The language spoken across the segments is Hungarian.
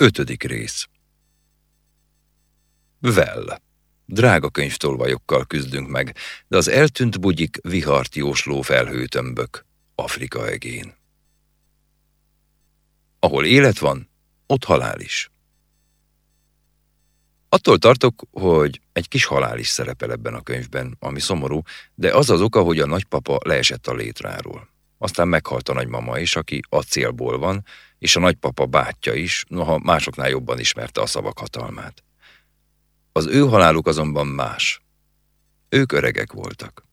Ötödik rész Well. Drága könyvtolvajokkal küzdünk meg, de az eltűnt bugyik vihart jósló felhőtömbök Afrika egén. Ahol élet van, ott halál is. Attól tartok, hogy egy kis halál is szerepel ebben a könyvben, ami szomorú, de az az oka, hogy a nagypapa leesett a létráról. Aztán meghalt a nagymama is, aki acélból van, és a nagypapa bátyja is, noha másoknál jobban ismerte a szavak hatalmát. Az ő haláluk azonban más. Ők öregek voltak.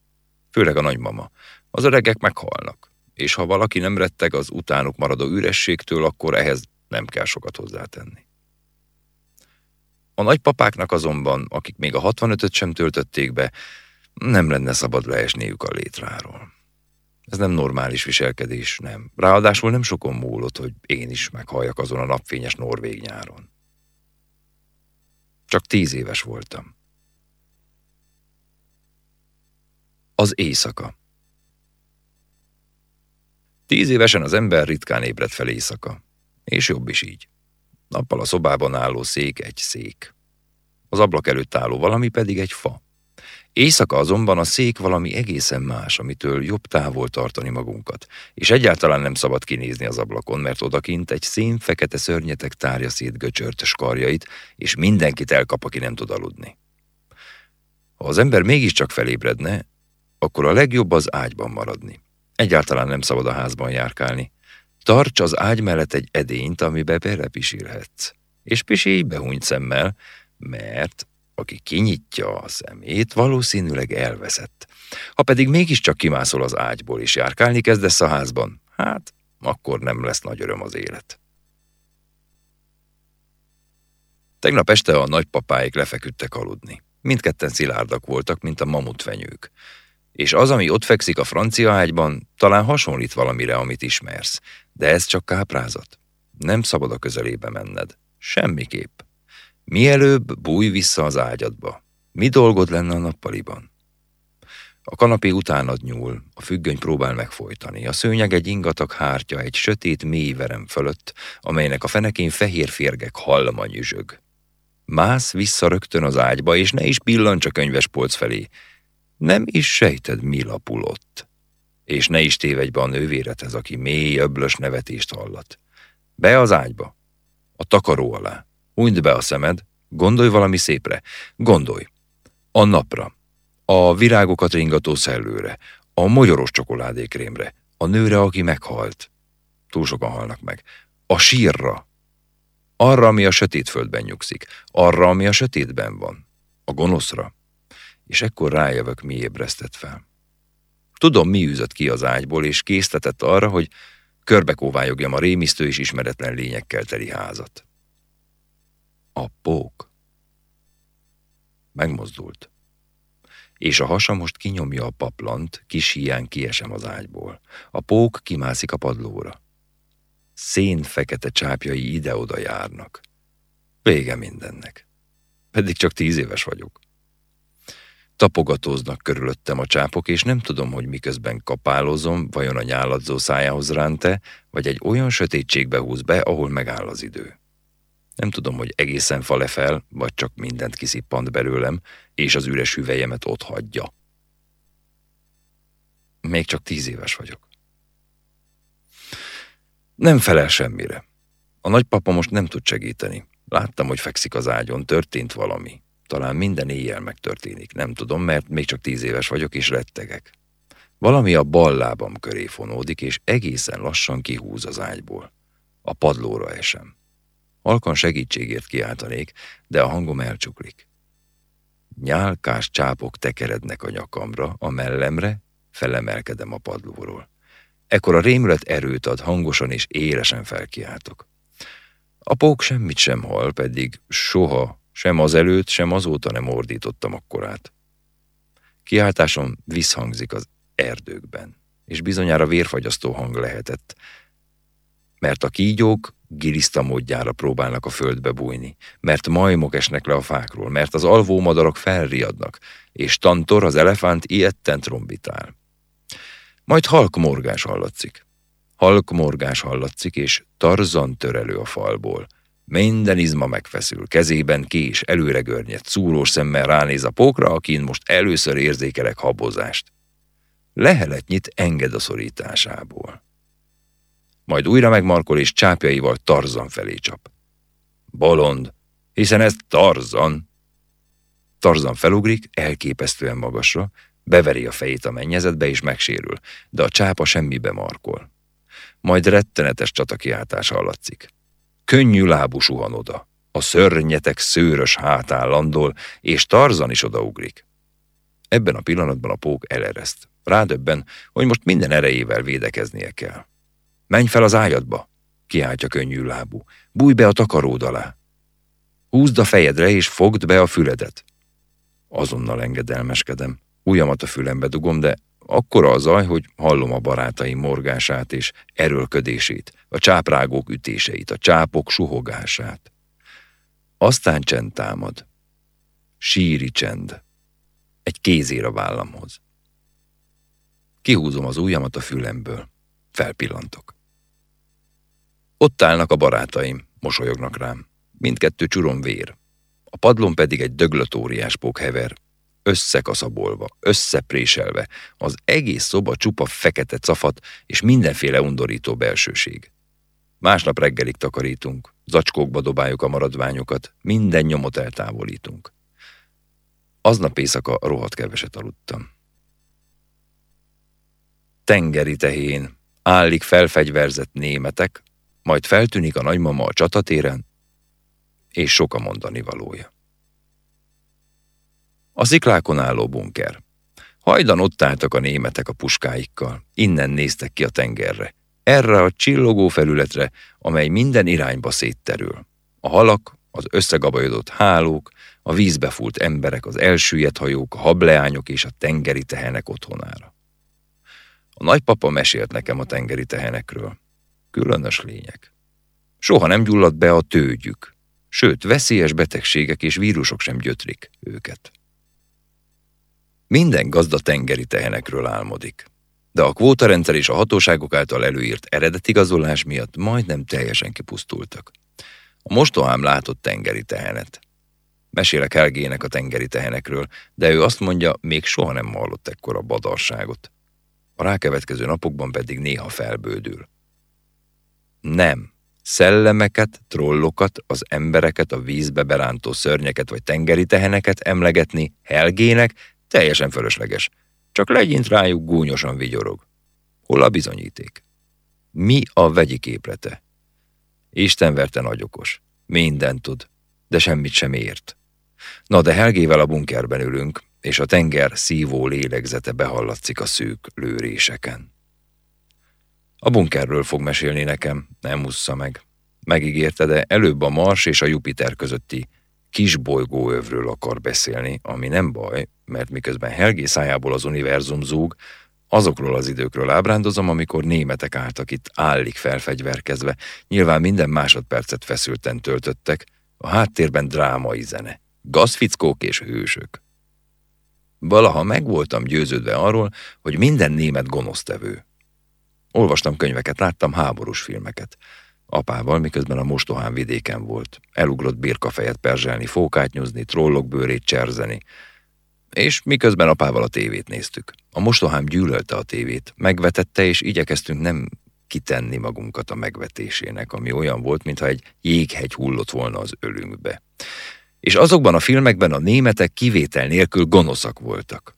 Főleg a nagymama. Az öregek meghalnak, és ha valaki nem retteg az utánuk maradó ürességtől, akkor ehhez nem kell sokat hozzátenni. A nagypapáknak azonban, akik még a 65-öt sem töltötték be, nem lenne szabad leesniük a létráról. Ez nem normális viselkedés, nem. Ráadásul nem sokon múlott, hogy én is meghalljak azon a napfényes norvég nyáron. Csak tíz éves voltam. Az éjszaka Tíz évesen az ember ritkán ébred fel éjszaka, és jobb is így. Nappal a szobában álló szék egy szék. Az ablak előtt álló valami pedig egy fa. Éjszaka azonban a szék valami egészen más, amitől jobb távol tartani magunkat, és egyáltalán nem szabad kinézni az ablakon, mert odakint egy szín fekete szörnyetek tárja szét göcsörtös karjait, és mindenkit elkap, aki nem tud aludni. Ha az ember mégiscsak felébredne, akkor a legjobb az ágyban maradni. Egyáltalán nem szabad a házban járkálni. Tarts az ágy mellett egy edényt, amibe belepisírhetsz. És pisíj behúnyt szemmel, mert aki kinyitja a szemét, valószínűleg elveszett. Ha pedig mégiscsak kimászol az ágyból és járkálni kezdesz a házban, hát akkor nem lesz nagy öröm az élet. Tegnap este a nagypapáik lefeküdtek aludni. Mindketten szilárdak voltak, mint a mamutfenyők. És az, ami ott fekszik a francia ágyban, talán hasonlít valamire, amit ismersz, de ez csak káprázat. Nem szabad a közelébe menned. Semmiképp. Mielőbb bújj vissza az ágyadba. Mi dolgod lenne a nappaliban? A kanapé utánad nyúl, a függöny próbál megfojtani. A szőnyeg egy ingatag hártya egy sötét mély verem fölött, amelynek a fenekén fehér férgek halma nyüzsög. Mász vissza rögtön az ágyba, és ne is pillancs a könyvespolc felé. Nem is sejted, mi lapulott. És ne is tévedj be a nővérethez, aki mély, öblös nevetést hallat. Be az ágyba, a takaró alá. Hunyd be a szemed, gondolj valami szépre, gondolj. A napra, a virágokat ringató szellőre, a mogyoros csokoládékrémre, a nőre, aki meghalt. Túl sokan halnak meg. A sírra. Arra, ami a sötét földben nyugszik. Arra, ami a sötétben van. A gonoszra. És ekkor rájövök, mi ébresztett fel. Tudom, mi üzött ki az ágyból, és késztetett arra, hogy körbekóvályogjam a rémisztő és ismeretlen lényekkel teli házat. A pók. Megmozdult. És a hasa most kinyomja a paplant, kis hián kiesem az ágyból. A pók kimászik a padlóra. Szén fekete csápjai ide-oda járnak. Vége mindennek. Pedig csak tíz éves vagyok. Tapogatóznak körülöttem a csápok, és nem tudom, hogy miközben kapálozom, vajon a nyáladzó szájához ránte, vagy egy olyan sötétségbe húz be, ahol megáll az idő. Nem tudom, hogy egészen fale fel, vagy csak mindent kiszippant belőlem, és az üres hüvelyemet ott hagyja. Még csak tíz éves vagyok. Nem felel semmire. A nagypapa most nem tud segíteni. Láttam, hogy fekszik az ágyon, történt valami. Talán minden éjjel megtörténik, nem tudom, mert még csak tíz éves vagyok, és rettegek. Valami a bal lábam köré fonódik, és egészen lassan kihúz az ágyból. A padlóra esem. Halkan segítségért kiáltanék, de a hangom elcsuklik. Nyálkás csápok tekerednek a nyakamra, a mellemre, felemelkedem a padlóról. Ekkor a rémület erőt ad, hangosan és élesen felkiáltok. A pók semmit sem hal, pedig soha, sem azelőtt, sem azóta nem ordítottam akkorát. Kiáltásom visszhangzik az erdőkben, és bizonyára vérfagyasztó hang lehetett, mert a kígyók giliszta módjára próbálnak a földbe bújni, mert majmok esnek le a fákról, mert az alvó madarak felriadnak, és Tantor, az elefánt ilyetten trombitál. Majd halk morgás hallatszik. Halk morgás hallatszik, és Tarzan törelő a falból. Minden izma megfeszül, kezében kés, előre görnyed, szúrós szemmel ránéz a pókra, akin most először érzékelek habozást. Leheletnyit enged a szorításából. Majd újra megmarkol és csápjaival Tarzan felé csap. Bolond, hiszen ez Tarzan. Tarzan felugrik, elképesztően magasra, beveri a fejét a mennyezetbe és megsérül, de a csápa semmibe markol. Majd rettenetes csatakiáltás hallatszik. Könnyű lábú suhan oda. A szörnyetek szőrös hátán landol, és Tarzan is odaugrik. Ebben a pillanatban a pók elereszt. Rádöbben, hogy most minden erejével védekeznie kell. Menj fel az ágyadba, kiáltja könnyű lábú. Bújj be a takaród alá. Húzd a fejedre és fogd be a füledet. Azonnal engedelmeskedem. Ujjamat a fülembe dugom, de akkora a zaj, hogy hallom a barátaim morgását és erőlködését, a csáprágók ütéseit, a csápok suhogását. Aztán csend támad. Síri csend. Egy kézér a vállamhoz. Kihúzom az ujjamat a fülemből. Felpillantok. Ott állnak a barátaim, mosolyognak rám. Mindkettő csurom vér. A padlón pedig egy döglött óriás hever, összekaszabolva, összepréselve, az egész szoba csupa fekete cafat és mindenféle undorító belsőség. Másnap reggelig takarítunk, zacskókba dobáljuk a maradványokat, minden nyomot eltávolítunk. Aznap éjszaka rohadt keveset aludtam. Tengeri tehén, állik felfegyverzett németek, majd feltűnik a nagymama a csatatéren, és sok a mondani valója. A sziklákon álló bunker. Hajdan ott álltak a németek a puskáikkal, innen néztek ki a tengerre, erre a csillogó felületre, amely minden irányba szétterül. A halak, az összegabajodott hálók, a vízbe fúlt emberek, az elsüllyedt hajók, a hableányok és a tengeri tehenek otthonára. A nagypapa mesélt nekem a tengeri tehenekről. Különös lények. Soha nem gyulladt be a tőgyük, sőt, veszélyes betegségek és vírusok sem gyötrik őket. Minden gazda tengeri tehenekről álmodik, de a kvótarendszer és a hatóságok által előírt eredetigazolás miatt majdnem teljesen kipusztultak. A mostohám látott tengeri tehenet. Mesélek Helgének a tengeri tehenekről, de ő azt mondja, még soha nem hallott ekkora badarságot. A rákevetkező napokban pedig néha felbődül. Nem, szellemeket, trollokat, az embereket, a vízbe berántó szörnyeket vagy tengeri teheneket emlegetni Helgének teljesen fölösleges. Csak legyint rájuk gúnyosan vigyorog. Hol a bizonyíték? Mi a vegyi képlete? Isten verte nagyokos. Mindent tud, de semmit sem ért. Na de Helgével a bunkerben ülünk, és a tenger szívó lélegzete behallatszik a szűk lőréseken. A bunkerről fog mesélni nekem, nem ússza meg. Megígérte, de előbb a Mars és a Jupiter közötti kis bolygóövről akar beszélni, ami nem baj, mert miközben Helgi szájából az univerzum zúg, azokról az időkről ábrándozom, amikor németek álltak itt állik felfegyverkezve, nyilván minden másodpercet feszülten töltöttek, a háttérben drámai zene, gazfickók és hősök. Valaha meg voltam győződve arról, hogy minden német gonosztevő. Olvastam könyveket, láttam háborús filmeket. Apával, miközben a mostohán vidéken volt. Elugrott birkafejet perzselni, fókát nyúzni, trollok bőrét cserzeni. És miközben apával a tévét néztük. A mostohám gyűlölte a tévét, megvetette, és igyekeztünk nem kitenni magunkat a megvetésének, ami olyan volt, mintha egy jéghegy hullott volna az ölünkbe. És azokban a filmekben a németek kivétel nélkül gonoszak voltak.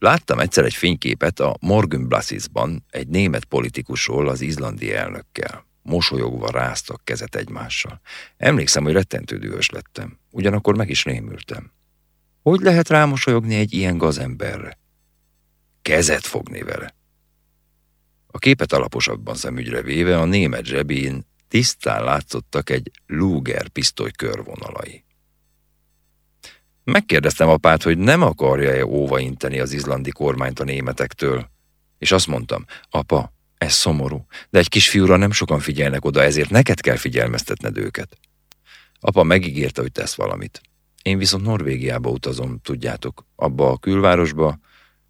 Láttam egyszer egy fényképet a Morgenblassisban egy német politikusról az izlandi elnökkel. Mosolyogva ráztak kezet egymással. Emlékszem, hogy rettentő dühös lettem. Ugyanakkor meg is rémültem. Hogy lehet rámosolyogni egy ilyen gazemberre? Kezet fogni vele. A képet alaposabban szemügyre véve a német zsebén tisztán látszottak egy Luger pisztoly körvonalai. Megkérdeztem apát, hogy nem akarja-e óvainteni az izlandi kormányt a németektől, és azt mondtam, apa, ez szomorú, de egy kisfiúra nem sokan figyelnek oda, ezért neked kell figyelmeztetned őket. Apa megígérte, hogy tesz valamit. Én viszont Norvégiába utazom, tudjátok, abba a külvárosba,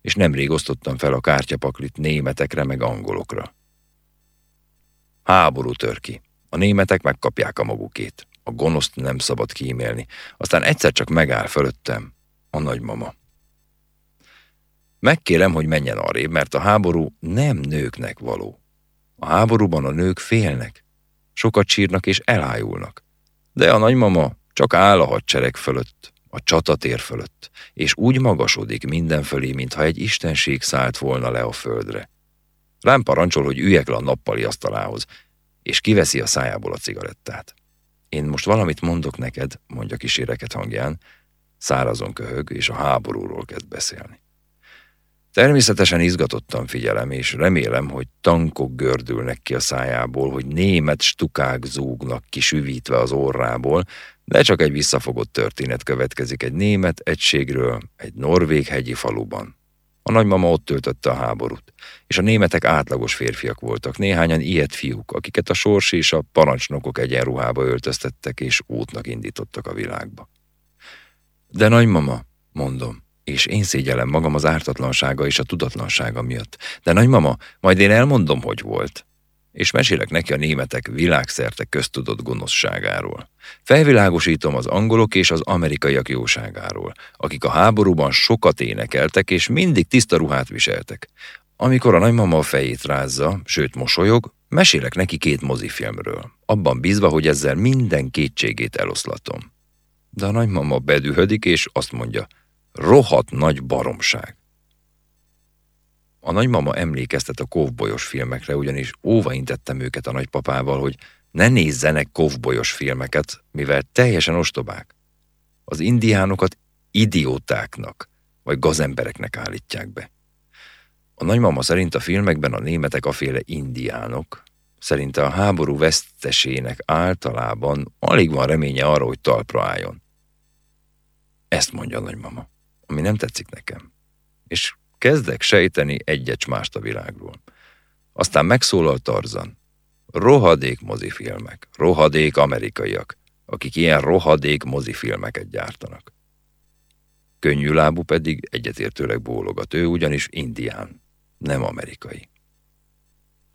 és nemrég osztottam fel a kártyapaklit németekre meg angolokra. Háború tör ki. A németek megkapják a magukét. A gonoszt nem szabad kímélni. Aztán egyszer csak megáll fölöttem a nagymama. Megkérem, hogy menjen arrébb, mert a háború nem nőknek való. A háborúban a nők félnek, sokat sírnak és elájulnak. De a nagymama csak áll a hadsereg fölött, a csatatér fölött, és úgy magasodik mindenfölé, mintha egy istenség szállt volna le a földre. Rám parancsol, hogy üljek le a nappali asztalához, és kiveszi a szájából a cigarettát. Én most valamit mondok neked, mondja kíséreket hangján, szárazon köhög, és a háborúról kezd beszélni. Természetesen izgatottan figyelem, és remélem, hogy tankok gördülnek ki a szájából, hogy német stukák zúgnak ki süvítve az orrából, de csak egy visszafogott történet következik egy német egységről, egy norvég hegyi faluban. A nagymama ott töltötte a háborút, és a németek átlagos férfiak voltak, néhányan ilyet fiúk, akiket a sors és a parancsnokok egyenruhába öltöztettek és útnak indítottak a világba. De nagymama, mondom, és én szégyellem magam az ártatlansága és a tudatlansága miatt. De nagymama, majd én elmondom, hogy volt. És mesélek neki a németek világszerte köztudott gonoszságáról. Felvilágosítom az angolok és az amerikaiak jóságáról, akik a háborúban sokat énekeltek és mindig tiszta ruhát viseltek. Amikor a nagymama a fejét rázza, sőt mosolyog, mesélek neki két mozifilmről, abban bízva, hogy ezzel minden kétségét eloszlatom. De a nagymama bedühödik, és azt mondja, rohadt nagy baromság. A nagymama emlékeztet a kovbolyos filmekre, ugyanis óva intettem őket a nagypapával, hogy ne nézzenek kovbolyos filmeket, mivel teljesen ostobák. Az indiánokat idiótáknak, vagy gazembereknek állítják be. A nagymama szerint a filmekben a németek a féle indiánok, szerinte a háború vesztesének általában alig van reménye arra, hogy talpra álljon. Ezt mondja a nagymama, ami nem tetszik nekem. És kezdek sejteni egyet mást a világról. Aztán megszólal Tarzan. Rohadék mozifilmek, rohadék amerikaiak, akik ilyen rohadék mozifilmeket gyártanak. Könnyű lábú pedig egyetértőleg bólogat, ő ugyanis indián, nem amerikai.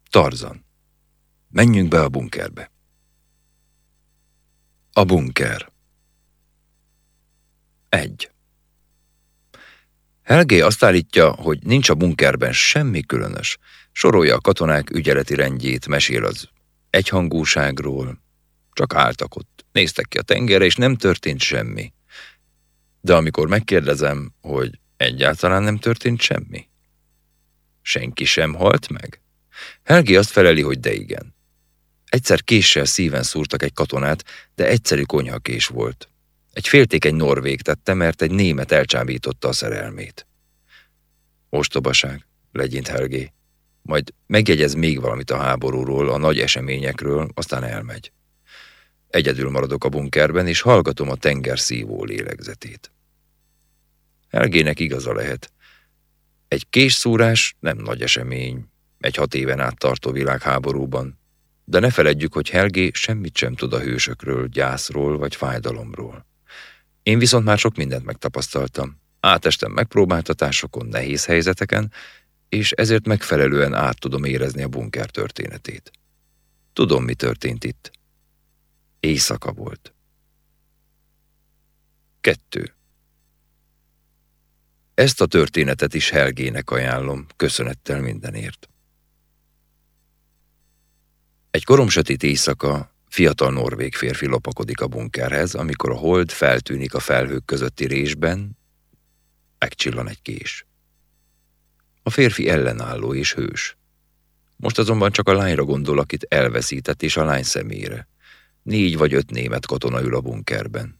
Tarzan. Menjünk be a bunkerbe. A bunker. Egy. Helgé azt állítja, hogy nincs a bunkerben semmi különös. Sorolja a katonák ügyeleti rendjét, mesél az egyhangúságról. Csak álltak ott, néztek ki a tengerre, és nem történt semmi. De amikor megkérdezem, hogy egyáltalán nem történt semmi, senki sem halt meg? Helgi azt feleli, hogy de igen. Egyszer késsel szíven szúrtak egy katonát, de egyszerű konyhakés volt. Egy féltékeny norvég tette, mert egy német elcsábította a szerelmét. Ostobaság, legyint Helgé. Majd megjegyez még valamit a háborúról, a nagy eseményekről, aztán elmegy. Egyedül maradok a bunkerben, és hallgatom a tenger szívó lélegzetét. Helgének igaza lehet. Egy késszúrás nem nagy esemény, egy hat éven át tartó világháborúban, de ne feledjük, hogy Helgé semmit sem tud a hősökről, gyászról vagy fájdalomról. Én viszont már sok mindent megtapasztaltam. Átestem megpróbáltatásokon, nehéz helyzeteken, és ezért megfelelően át tudom érezni a bunker történetét. Tudom, mi történt itt. Éjszaka volt. Kettő. Ezt a történetet is Helgének ajánlom, köszönettel mindenért. Egy koromsötét éjszaka Fiatal norvég férfi lopakodik a bunkerhez, amikor a hold feltűnik a felhők közötti résben, megcsillan egy kés. A férfi ellenálló és hős. Most azonban csak a lányra gondol, akit elveszített, és a lány szemére. Négy vagy öt német katona ül a bunkerben.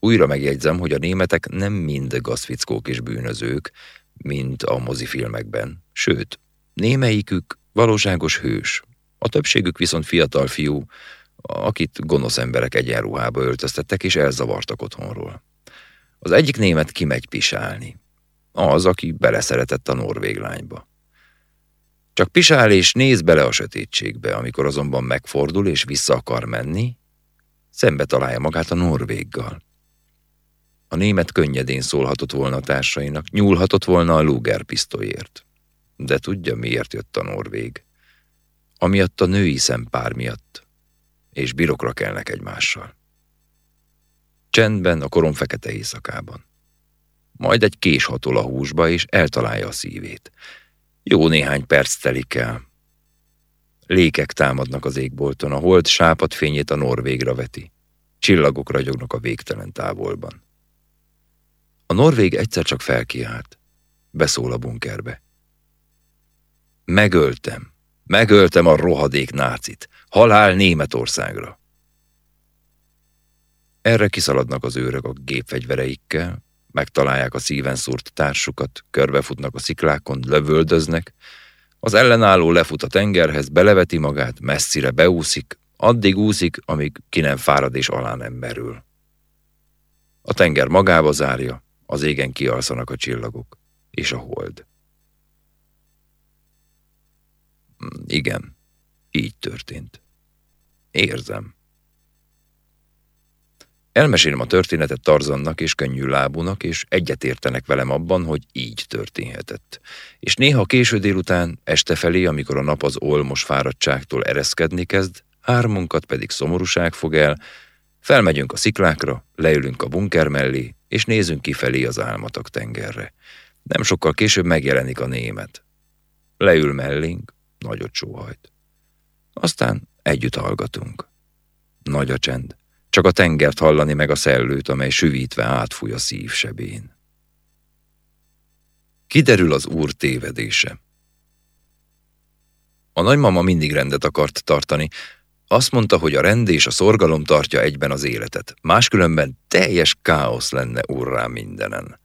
Újra megjegyzem, hogy a németek nem mind gazfickók és bűnözők, mint a mozifilmekben, sőt, némelyikük valóságos hős, a többségük viszont fiatal fiú, akit gonosz emberek egyenruhába öltöztettek és elzavartak otthonról. Az egyik német kimegy pisálni. Az, aki beleszeretett a norvég lányba. Csak pisál és néz bele a sötétségbe, amikor azonban megfordul és vissza akar menni, szembe találja magát a norvéggal. A német könnyedén szólhatott volna a társainak, nyúlhatott volna a Luger pisztolyért. De tudja, miért jött a norvég amiatt a női szempár miatt. és birokra kelnek egymással. Csendben a korom fekete éjszakában. Majd egy kés hatol a húsba, és eltalálja a szívét. Jó néhány perc telik el. Lékek támadnak az égbolton, a hold sápat fényét a Norvégra veti. Csillagok ragyognak a végtelen távolban. A Norvég egyszer csak felkiált. Beszól a bunkerbe. Megöltem. Megöltem a rohadék nácit. Halál Németországra. Erre kiszaladnak az őrök a gépfegyvereikkel, megtalálják a szíven szúrt társukat, körbefutnak a sziklákon, lövöldöznek, az ellenálló lefut a tengerhez, beleveti magát, messzire beúszik, addig úszik, amíg ki nem fárad és alá nem merül. A tenger magába zárja, az égen kialszanak a csillagok, és a hold. Igen, így történt. Érzem. Elmesélem a történetet Tarzannak és könnyű lábúnak, és egyetértenek velem abban, hogy így történhetett. És néha késő délután, este felé, amikor a nap az olmos fáradtságtól ereszkedni kezd, hármunkat pedig szomorúság fog el, felmegyünk a sziklákra, leülünk a bunker mellé, és nézünk kifelé az álmatok tengerre. Nem sokkal később megjelenik a német. Leül mellénk, nagyot sóhajt. Aztán együtt hallgatunk. Nagy a csend. Csak a tengert hallani meg a szellőt, amely süvítve átfúj a szívsebén. Kiderül az úr tévedése. A nagymama mindig rendet akart tartani. Azt mondta, hogy a rend és a szorgalom tartja egyben az életet. Máskülönben teljes káosz lenne úrrá mindenen.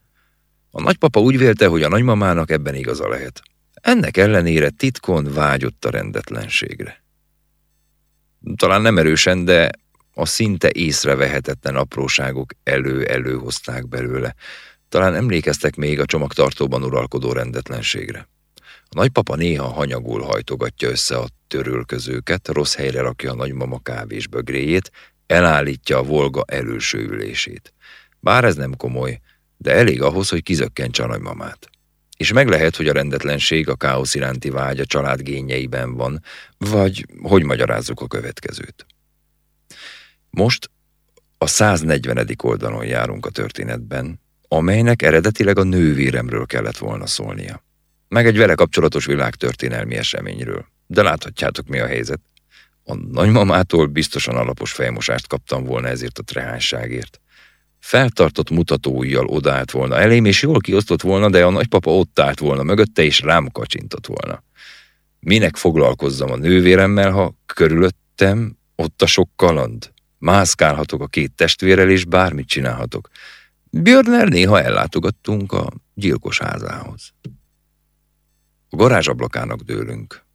A nagypapa úgy vélte, hogy a nagymamának ebben igaza lehet. Ennek ellenére titkon vágyott a rendetlenségre. Talán nem erősen, de a szinte észrevehetetlen apróságok elő-elő hozták belőle. Talán emlékeztek még a csomagtartóban uralkodó rendetlenségre. A nagypapa néha hanyagul hajtogatja össze a törölközőket, rossz helyre rakja a nagymama kávés bögréjét, elállítja a volga előső ülését. Bár ez nem komoly, de elég ahhoz, hogy kizökkentse a nagymamát. És meg lehet, hogy a rendetlenség, a káosz iránti vágy a család gényeiben van, vagy hogy magyarázzuk a következőt. Most a 140. oldalon járunk a történetben, amelynek eredetileg a nővéremről kellett volna szólnia. Meg egy vele kapcsolatos világtörténelmi eseményről. De láthatjátok, mi a helyzet. A nagymamától biztosan alapos fejmosást kaptam volna ezért a trehányságért. Feltartott mutatóujjal odaállt volna elém, és jól kiosztott volna, de a nagypapa ott állt volna mögötte, és rám kacsintott volna. Minek foglalkozzam a nővéremmel, ha körülöttem ott a sok kaland? Mászkálhatok a két testvérrel, és bármit csinálhatok. Björner néha ellátogattunk a gyilkos házához. A garázsablakának dőlünk.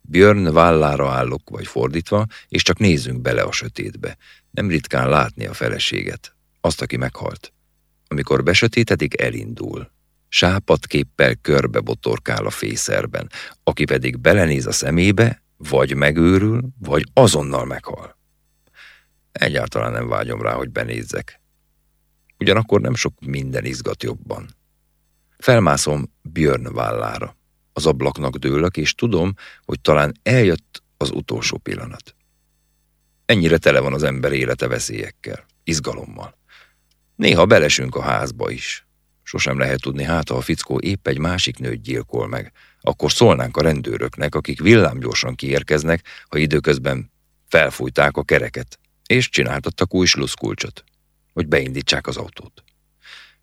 Björn vállára állok, vagy fordítva, és csak nézzünk bele a sötétbe. Nem ritkán látni a feleséget, azt, aki meghalt. Amikor besötétedik, elindul. Sápatképpel körbe botorkál a fészerben, aki pedig belenéz a szemébe, vagy megőrül, vagy azonnal meghal. Egyáltalán nem vágyom rá, hogy benézzek. Ugyanakkor nem sok minden izgat jobban. Felmászom Björn vállára. Az ablaknak dőlök, és tudom, hogy talán eljött az utolsó pillanat. Ennyire tele van az ember élete veszélyekkel, izgalommal. Néha belesünk a házba is. Sosem lehet tudni, hát ha a fickó épp egy másik nőt gyilkol meg, akkor szólnánk a rendőröknek, akik villámgyorsan kiérkeznek, ha időközben felfújták a kereket, és csináltattak új sluszkulcsot, hogy beindítsák az autót.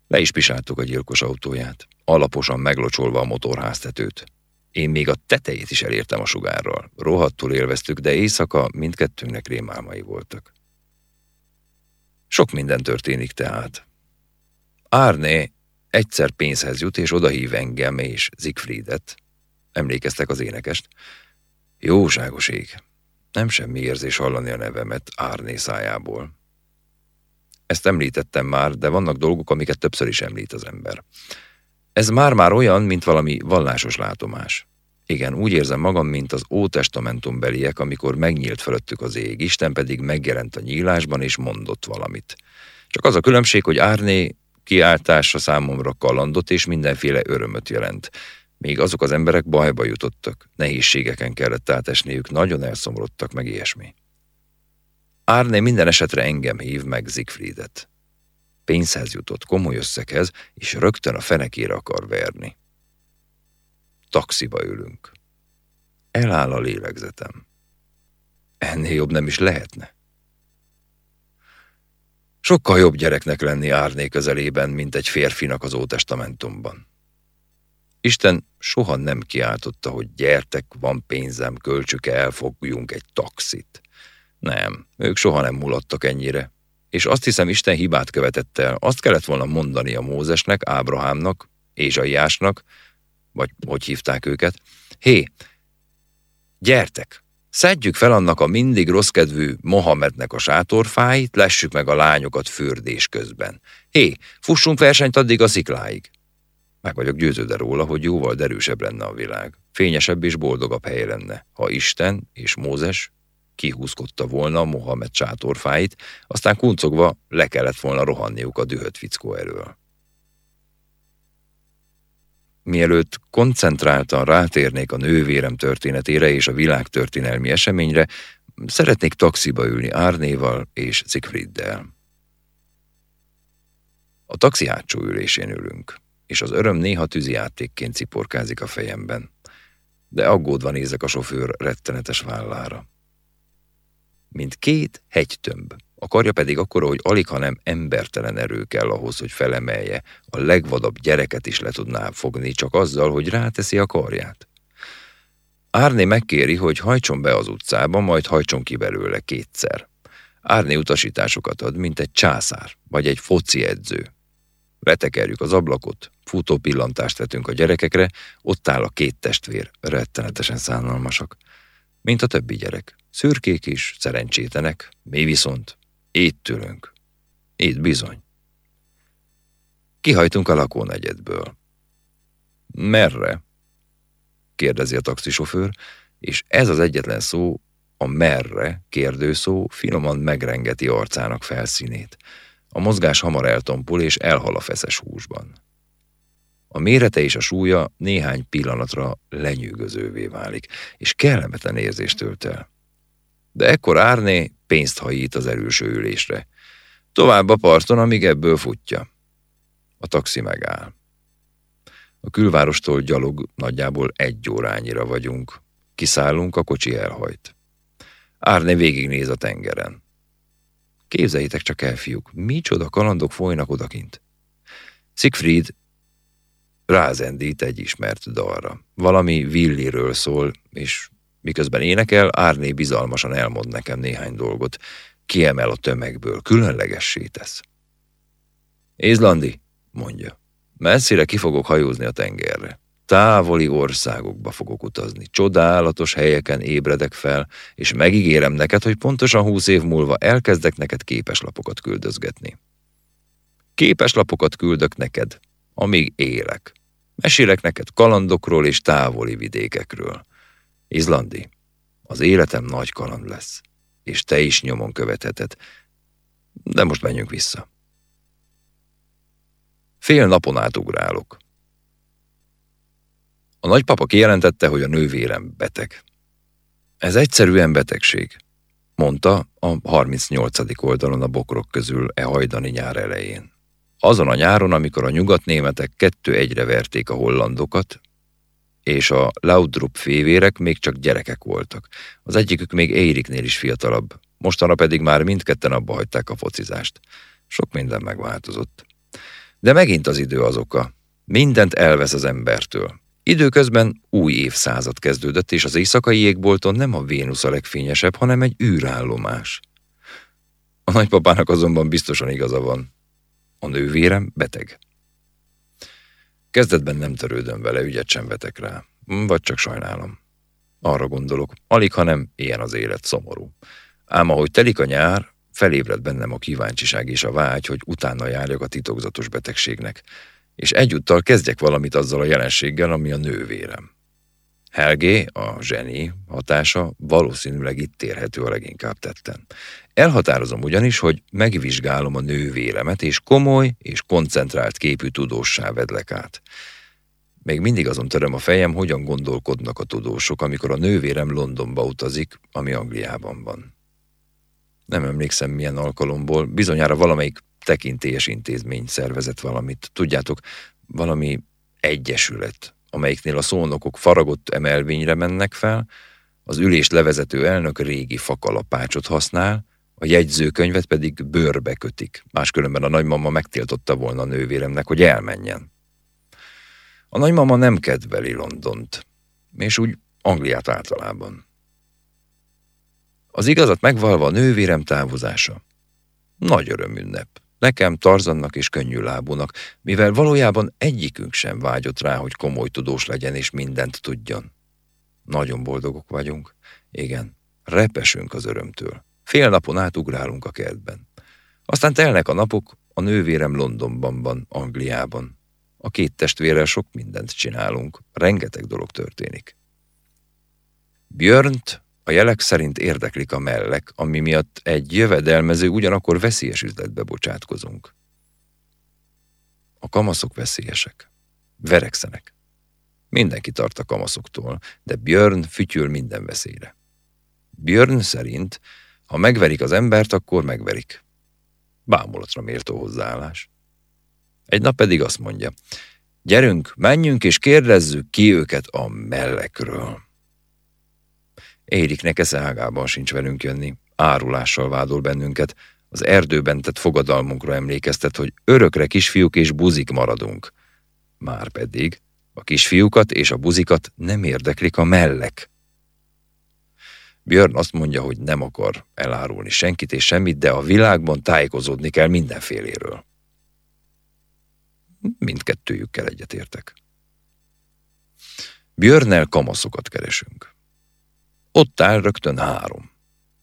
Le is pisáltuk a gyilkos autóját, alaposan meglocsolva a motorháztetőt. Én még a tetejét is elértem a sugárral. Rohadtul élveztük, de éjszaka mindkettőnknek rémálmai voltak. Sok minden történik tehát. Árné egyszer pénzhez jut, és odahív engem és Siegfriedet. Emlékeztek az énekest? Jóságos ég. Nem semmi érzés hallani a nevemet Árné szájából. Ezt említettem már, de vannak dolgok, amiket többször is említ az ember. Ez már-már olyan, mint valami vallásos látomás. Igen, úgy érzem magam, mint az Ótestamentum beliek, amikor megnyílt fölöttük az ég, Isten pedig megjelent a nyílásban és mondott valamit. Csak az a különbség, hogy Árné kiáltása számomra kalandot és mindenféle örömöt jelent. Még azok az emberek bajba jutottak, nehézségeken kellett átesniük, nagyon elszomorodtak meg ilyesmi. Árné minden esetre engem hív meg Siegfriedet. Pénzhez jutott, komoly összeghez, és rögtön a fenekére akar verni. Taxiba ülünk. Eláll a lélegzetem. Ennél jobb nem is lehetne. Sokkal jobb gyereknek lenni Árné közelében, mint egy férfinak az Ótestamentumban. Isten soha nem kiáltotta, hogy gyertek, van pénzem, költsük el, fogjunk egy taxit. Nem, ők soha nem mulattak ennyire. És azt hiszem, Isten hibát követett el. Azt kellett volna mondani a Mózesnek, Ábrahámnak, Ézsaiásnak, vagy hogy hívták őket. Hé, gyertek, szedjük fel annak a mindig rosszkedvű Mohamednek a sátorfáit, lessük meg a lányokat fürdés közben. Hé, fussunk versenyt addig a szikláig. Meg vagyok győződve róla, hogy jóval derűsebb lenne a világ. Fényesebb és boldogabb hely lenne, ha Isten és Mózes kihúzkodta volna Mohamed sátorfáit, aztán kuncogva le kellett volna rohanniuk a dühött fickó elől. Mielőtt koncentráltan rátérnék a nővérem történetére és a világ történelmi eseményre, szeretnék taxiba ülni Árnéval és Siegfrieddel. A taxi hátsó ülésén ülünk és az öröm néha tűzijátékként ciporkázik a fejemben. De aggódva nézek a sofőr rettenetes vállára. Mint két hegytömb, a karja pedig akkora, hogy alig, hanem embertelen erő kell ahhoz, hogy felemelje, a legvadabb gyereket is le tudná fogni, csak azzal, hogy ráteszi a karját. Árné megkéri, hogy hajtson be az utcába, majd hajtson ki belőle kétszer. Árné utasításokat ad, mint egy császár, vagy egy foci edző. Letekerjük az ablakot, futó pillantást vetünk a gyerekekre, ott áll a két testvér, rettenetesen szánalmasak. Mint a többi gyerek. Szürkék is, szerencsétlenek, mi viszont itt ülünk. Itt bizony. Kihajtunk a lakónegyedből. Merre? kérdezi a taxisofőr, és ez az egyetlen szó, a merre kérdőszó finoman megrengeti arcának felszínét. A mozgás hamar eltompul és elhal a feszes húsban. A mérete és a súlya néhány pillanatra lenyűgözővé válik, és kellemetlen érzést tölt el. De ekkor Árné pénzt hajít az erőső ülésre. Tovább a parton, amíg ebből futja. A taxi megáll. A külvárostól gyalog nagyjából egy órányira vagyunk. Kiszállunk, a kocsi elhajt. Árné végignéz a tengeren. Képzeljétek csak el, fiúk, micsoda kalandok folynak odakint. Siegfried rázendít egy ismert dalra. Valami Villiről szól, és miközben énekel, Árné bizalmasan elmond nekem néhány dolgot. Kiemel a tömegből, különlegessé tesz. Ézlandi, mondja, messzire ki fogok hajózni a tengerre. Távoli országokba fogok utazni, csodálatos helyeken ébredek fel, és megígérem neked, hogy pontosan húsz év múlva elkezdek neked képeslapokat küldözgetni. Képeslapokat küldök neked, amíg élek. Mesélek neked kalandokról és távoli vidékekről. Izlandi, az életem nagy kaland lesz, és te is nyomon követheted. De most menjünk vissza. Fél napon átugrálok. A nagypapa kijelentette, hogy a nővérem beteg. Ez egyszerűen betegség, mondta a 38. oldalon a bokrok közül e hajdani nyár elején. Azon a nyáron, amikor a nyugatnémetek kettő egyre verték a hollandokat, és a Laudrup févérek még csak gyerekek voltak. Az egyikük még Ériknél is fiatalabb, mostanra pedig már mindketten abba hagyták a focizást. Sok minden megváltozott. De megint az idő az oka. Mindent elvesz az embertől. Időközben új évszázad kezdődött, és az éjszakai égbolton nem a Vénusz a legfényesebb, hanem egy űrállomás. A nagypapának azonban biztosan igaza van. A nővérem beteg. Kezdetben nem törődöm vele, ügyet sem vetek rá. Vagy csak sajnálom. Arra gondolok, alig, hanem ilyen az élet szomorú. Ám ahogy telik a nyár, felébred bennem a kíváncsiság és a vágy, hogy utána járjak a titokzatos betegségnek, és egyúttal kezdjek valamit azzal a jelenséggel, ami a nővérem. Helgé, a zseni hatása valószínűleg itt érhető a leginkább tetten. Elhatározom ugyanis, hogy megvizsgálom a nővéremet, és komoly és koncentrált képű tudóssá vedlek át. Még mindig azon töröm a fejem, hogyan gondolkodnak a tudósok, amikor a nővérem Londonba utazik, ami Angliában van. Nem emlékszem milyen alkalomból, bizonyára valamelyik tekintélyes intézmény szervezett valamit. Tudjátok, valami egyesület, amelyiknél a szónokok faragott emelvényre mennek fel, az ülést levezető elnök régi fakalapácsot használ, a jegyzőkönyvet pedig bőrbe kötik, máskülönben a nagymama megtiltotta volna a nővéremnek, hogy elmenjen. A nagymama nem kedveli Londont, és úgy Angliát általában. Az igazat megvalva a nővérem távozása. Nagy örömünnep. Nekem, Tarzannak és könnyű lábúnak, mivel valójában egyikünk sem vágyott rá, hogy komoly tudós legyen és mindent tudjon. Nagyon boldogok vagyunk. Igen, repesünk az örömtől. Fél napon át ugrálunk a kertben. Aztán telnek a napok, a nővérem Londonban van, Angliában. A két testvérrel sok mindent csinálunk, rengeteg dolog történik. Björnt a jelek szerint érdeklik a mellek, ami miatt egy jövedelmező ugyanakkor veszélyes üzletbe bocsátkozunk. A kamaszok veszélyesek. Verekszenek. Mindenki tart a kamaszoktól, de Björn fütyül minden veszélyre. Björn szerint, ha megverik az embert, akkor megverik. Bámulatra méltó hozzáállás. Egy nap pedig azt mondja, gyerünk, menjünk és kérdezzük ki őket a mellekről. Ériknek eszehágában sincs velünk jönni, árulással vádol bennünket, az erdőben tett fogadalmunkra emlékeztet, hogy örökre kisfiúk és buzik maradunk. Márpedig a kisfiúkat és a buzikat nem érdeklik a mellek. Björn azt mondja, hogy nem akar elárulni senkit és semmit, de a világban tájékozódni kell mindenféléről. Mindkettőjükkel egyetértek. Björnnel kamaszokat keresünk. Ott áll rögtön három.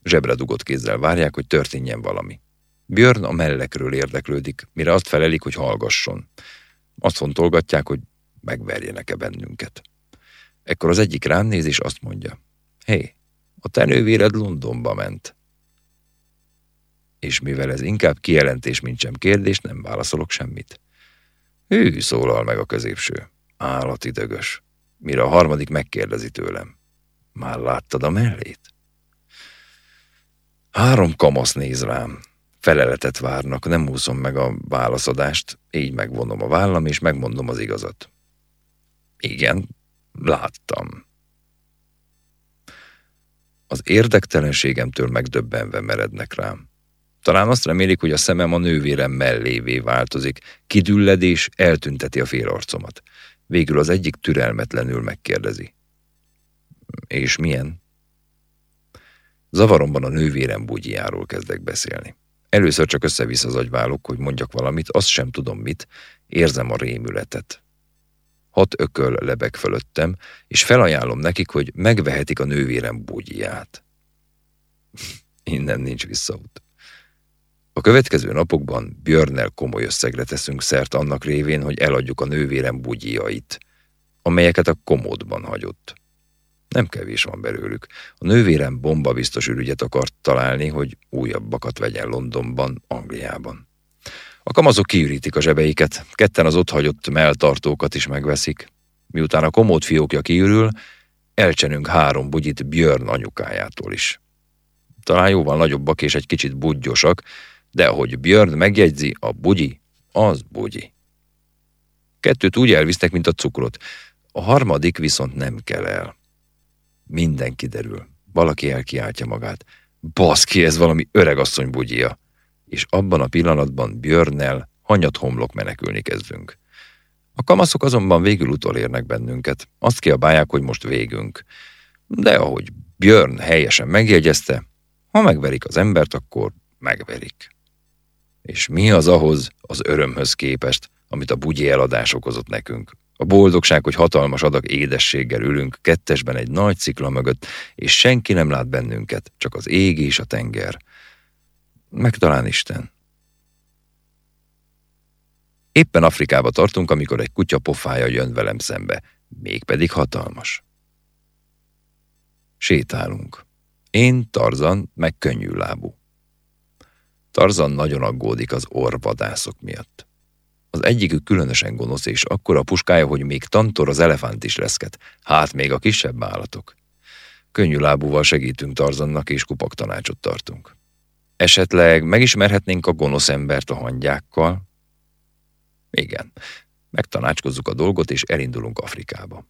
Zsebre dugott kézzel várják, hogy történjen valami. Björn a mellekről érdeklődik, mire azt felelik, hogy hallgasson. Azt fontolgatják, hogy megverjenek-e bennünket. Ekkor az egyik rám néz, és azt mondja, hé, hey, a tenővéred Londonba ment. És mivel ez inkább kijelentés, mint sem kérdés, nem válaszolok semmit. Hű, szólal meg a középső. Állati dögös. Mire a harmadik megkérdezi tőlem. Már láttad a mellét? Három kamasz néz rám. Feleletet várnak, nem úszom meg a válaszadást, így megvonom a vállam, és megmondom az igazat. Igen, láttam. Az érdektelenségemtől megdöbbenve merednek rám. Talán azt remélik, hogy a szemem a nővérem mellévé változik, kidülledés eltünteti a félarcomat. Végül az egyik türelmetlenül megkérdezi. És milyen? Zavaromban a nővérem bugyjáról kezdek beszélni. Először csak összevisz az agyválok, hogy mondjak valamit, azt sem tudom mit, érzem a rémületet. Hat ököl lebeg fölöttem, és felajánlom nekik, hogy megvehetik a nővérem bugyját. Innen nincs visszaút. A következő napokban Björnnel komoly összegre teszünk szert annak révén, hogy eladjuk a nővérem bugyjait, amelyeket a komódban hagyott. Nem kevés van belőlük. A nővérem bomba biztos ürügyet akart találni, hogy újabbakat vegyen Londonban, Angliában. A kamazok kiürítik a zsebeiket, ketten az ott hagyott melltartókat is megveszik. Miután a komód fiókja kiürül, elcsenünk három bugyit Björn anyukájától is. Talán jóval nagyobbak és egy kicsit budgyosak, de ahogy Björn megjegyzi, a bugyi, az bugyi. Kettőt úgy elvisznek, mint a cukrot, a harmadik viszont nem kell el. Minden kiderül. Valaki elkiáltja magát. Baszki, ez valami öregasszony bugyia. És abban a pillanatban Björnnel hanyat homlok menekülni kezdünk. A kamaszok azonban végül utolérnek bennünket. Azt kiabálják, hogy most végünk. De ahogy Björn helyesen megjegyezte, ha megverik az embert, akkor megverik. És mi az ahhoz az örömhöz képest, amit a bugyi eladás okozott nekünk? A boldogság, hogy hatalmas adag édességgel ülünk kettesben egy nagy cikla mögött, és senki nem lát bennünket, csak az ég és a tenger. Meg talán Isten. Éppen Afrikába tartunk, amikor egy kutya pofája jön velem szembe, mégpedig hatalmas. Sétálunk. Én, Tarzan, meg könnyű lábú. Tarzan nagyon aggódik az orvadászok miatt. Az egyikük különösen gonosz, és akkora puskája, hogy még tantor az elefánt is leszket, hát még a kisebb állatok. Könnyű lábúval segítünk Tarzannak, és kupak tanácsot tartunk. Esetleg megismerhetnénk a gonosz embert a hangyákkal? Igen, megtanácskozzuk a dolgot, és elindulunk Afrikába.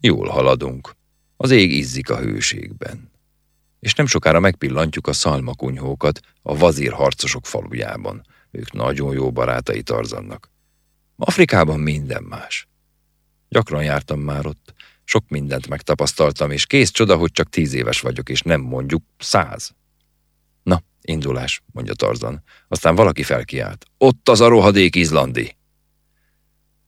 Jól haladunk. Az ég izzik a hőségben. És nem sokára megpillantjuk a szalmakunyhókat a vazír harcosok falujában. Ők nagyon jó barátai Tarzannak. Afrikában minden más. Gyakran jártam már ott, sok mindent megtapasztaltam, és kész csoda, hogy csak tíz éves vagyok, és nem mondjuk száz. Indulás, mondja Tarzan. Aztán valaki felkiált. Ott az a rohadék izlandi!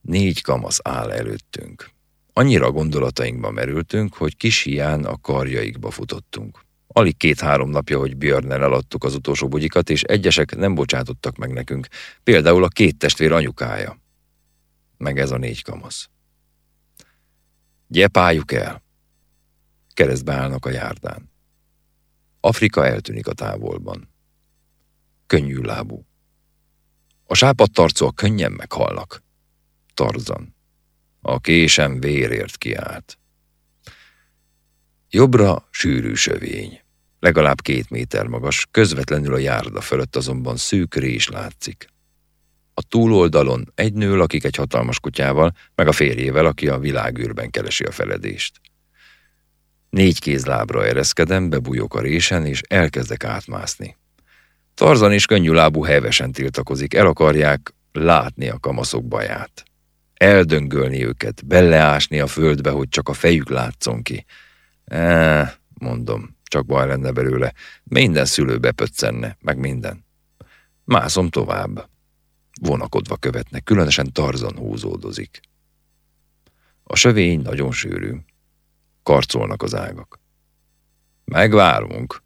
Négy kamasz áll előttünk. Annyira gondolatainkba merültünk, hogy kis hián a karjaikba futottunk. Alig két-három napja, hogy Björnnel eladtuk az utolsó bugyikat, és egyesek nem bocsátottak meg nekünk. Például a két testvér anyukája. Meg ez a négy kamasz. Gyepáljuk el! Keresztbe állnak a járdán. Afrika eltűnik a távolban. Könnyű lábú. A sápadtarcóak könnyen meghalnak. Tarzan. A késem vérért kiállt. Jobbra sűrű sövény. Legalább két méter magas, közvetlenül a járda fölött azonban szűk rés látszik. A túloldalon egy nő lakik egy hatalmas kutyával, meg a férjével, aki a világűrben keresi a feledést. Négy kézlábra ereszkedem, bebújok a résen, és elkezdek átmászni. Tarzan és könnyű lábú hevesen tiltakozik, el akarják látni a kamaszok baját. Eldöngölni őket, beleásni a földbe, hogy csak a fejük látszon ki. E, mondom, csak baj lenne belőle. Minden szülő bepöccenne, meg minden. Mászom tovább. Vonakodva követnek, különösen Tarzan húzódozik. A sövény nagyon sűrű. Karcolnak az ágak. Megvárunk,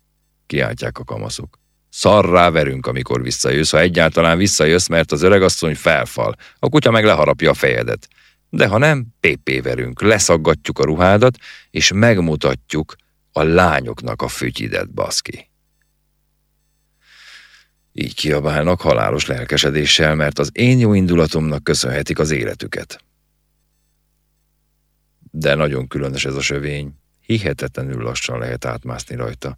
kiáltják a kamaszok. Szarrá verünk, amikor visszajössz, ha egyáltalán visszajössz, mert az öregasszony felfal, a kutya meg leharapja a fejedet. De ha nem, pépé verünk, leszaggatjuk a ruhádat, és megmutatjuk a lányoknak a fütyidet, baszki. Így kiabálnak halálos lelkesedéssel, mert az én jó indulatomnak köszönhetik az életüket. De nagyon különös ez a sövény, hihetetlenül lassan lehet átmászni rajta.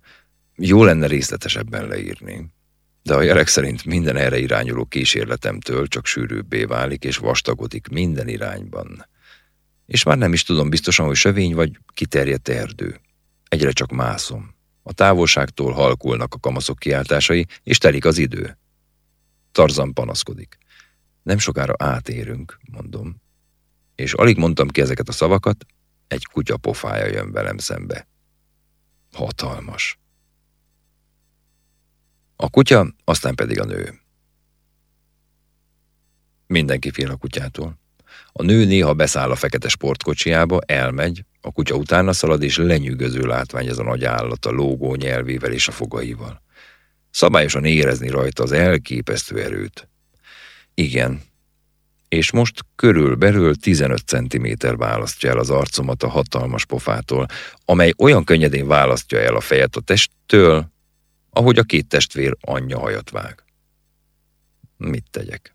Jó lenne részletesebben leírni. De a jelek szerint minden erre irányuló kísérletemtől csak sűrűbbé válik és vastagodik minden irányban. És már nem is tudom biztosan, hogy sövény vagy kiterjedt erdő. Egyre csak mászom. A távolságtól halkulnak a kamaszok kiáltásai, és telik az idő. Tarzan panaszkodik. Nem sokára átérünk, mondom. És alig mondtam ki ezeket a szavakat, egy kutya pofája jön velem szembe. Hatalmas. A kutya, aztán pedig a nő. Mindenki fél a kutyától. A nő néha beszáll a fekete sportkocsiába, elmegy, a kutya utána szalad, és lenyűgöző látvány ez a nagy állat a lógó nyelvével és a fogaival. Szabályosan érezni rajta az elképesztő erőt. Igen, és most körülbelül 15 cm választja el az arcomat a hatalmas pofától, amely olyan könnyedén választja el a fejet a testtől, ahogy a két testvér anyja hajat vág. Mit tegyek?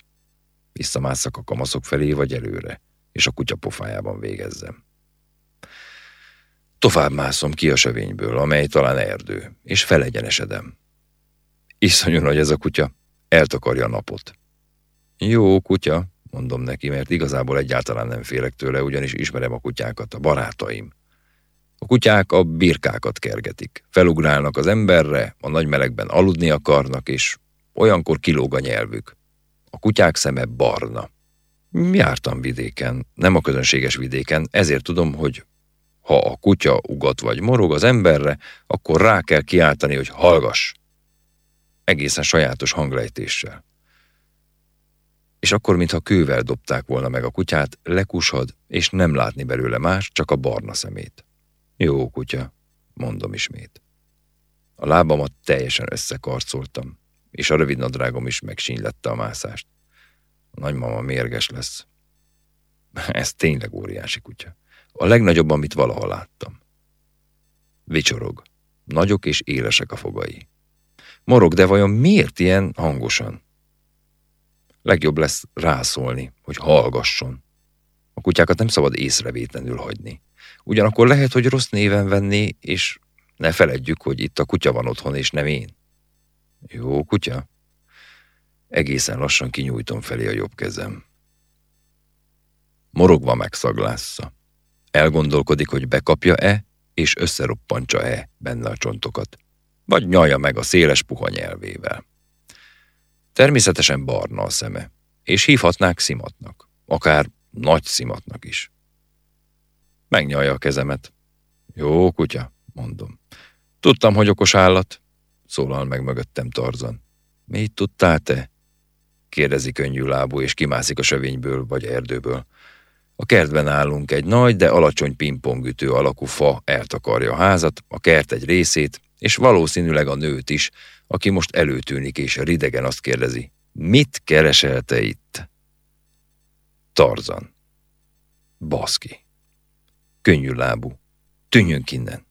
Visszamásszak a kamaszok felé vagy előre, és a kutya pofájában végezzem. Tovább mászom ki a sövényből, amely talán erdő, és felegyenesedem. Iszonyú nagy ez a kutya, eltakarja a napot. Jó kutya, mondom neki, mert igazából egyáltalán nem félek tőle, ugyanis ismerem a kutyákat, a barátaim. A kutyák a birkákat kergetik, felugrálnak az emberre, a nagy melegben aludni akarnak, és olyankor kilóg a nyelvük. A kutyák szeme barna. Jártam vidéken, nem a közönséges vidéken, ezért tudom, hogy ha a kutya ugat vagy morog az emberre, akkor rá kell kiáltani, hogy hallgass. Egészen sajátos hanglejtéssel. És akkor, mintha kővel dobták volna meg a kutyát, lekushad, és nem látni belőle más, csak a barna szemét. Jó kutya, mondom ismét. A lábamat teljesen összekarcoltam, és a rövid nadrágom is megsínylette a mászást. A nagymama mérges lesz. Ez tényleg óriási kutya. A legnagyobb, amit valaha láttam. Vicsorog. Nagyok és élesek a fogai. Morog, de vajon miért ilyen hangosan? Legjobb lesz rászólni, hogy hallgasson. A kutyákat nem szabad észrevétlenül hagyni. Ugyanakkor lehet, hogy rossz néven venni, és ne feledjük, hogy itt a kutya van otthon, és nem én. Jó kutya? Egészen lassan kinyújtom felé a jobb kezem. Morogva megszaglásza. Elgondolkodik, hogy bekapja-e, és összeroppantsa-e benne a csontokat, vagy nyalja meg a széles puha nyelvével. Természetesen barna a szeme, és hívhatnák szimatnak, akár nagy szimatnak is. Megnyalja a kezemet. Jó kutya, mondom. Tudtam, hogy okos állat, szólal meg mögöttem Tarzan. Mit tudtál te? kérdezi könnyű lábú, és kimászik a sövényből vagy erdőből. A kertben állunk, egy nagy, de alacsony pingpongütő alakú fa eltakarja a házat, a kert egy részét, és valószínűleg a nőt is, aki most előtűnik és ridegen azt kérdezi, mit keresel te itt? Tarzan. Baszki. Könnyű lábú. Tűnjünk innen.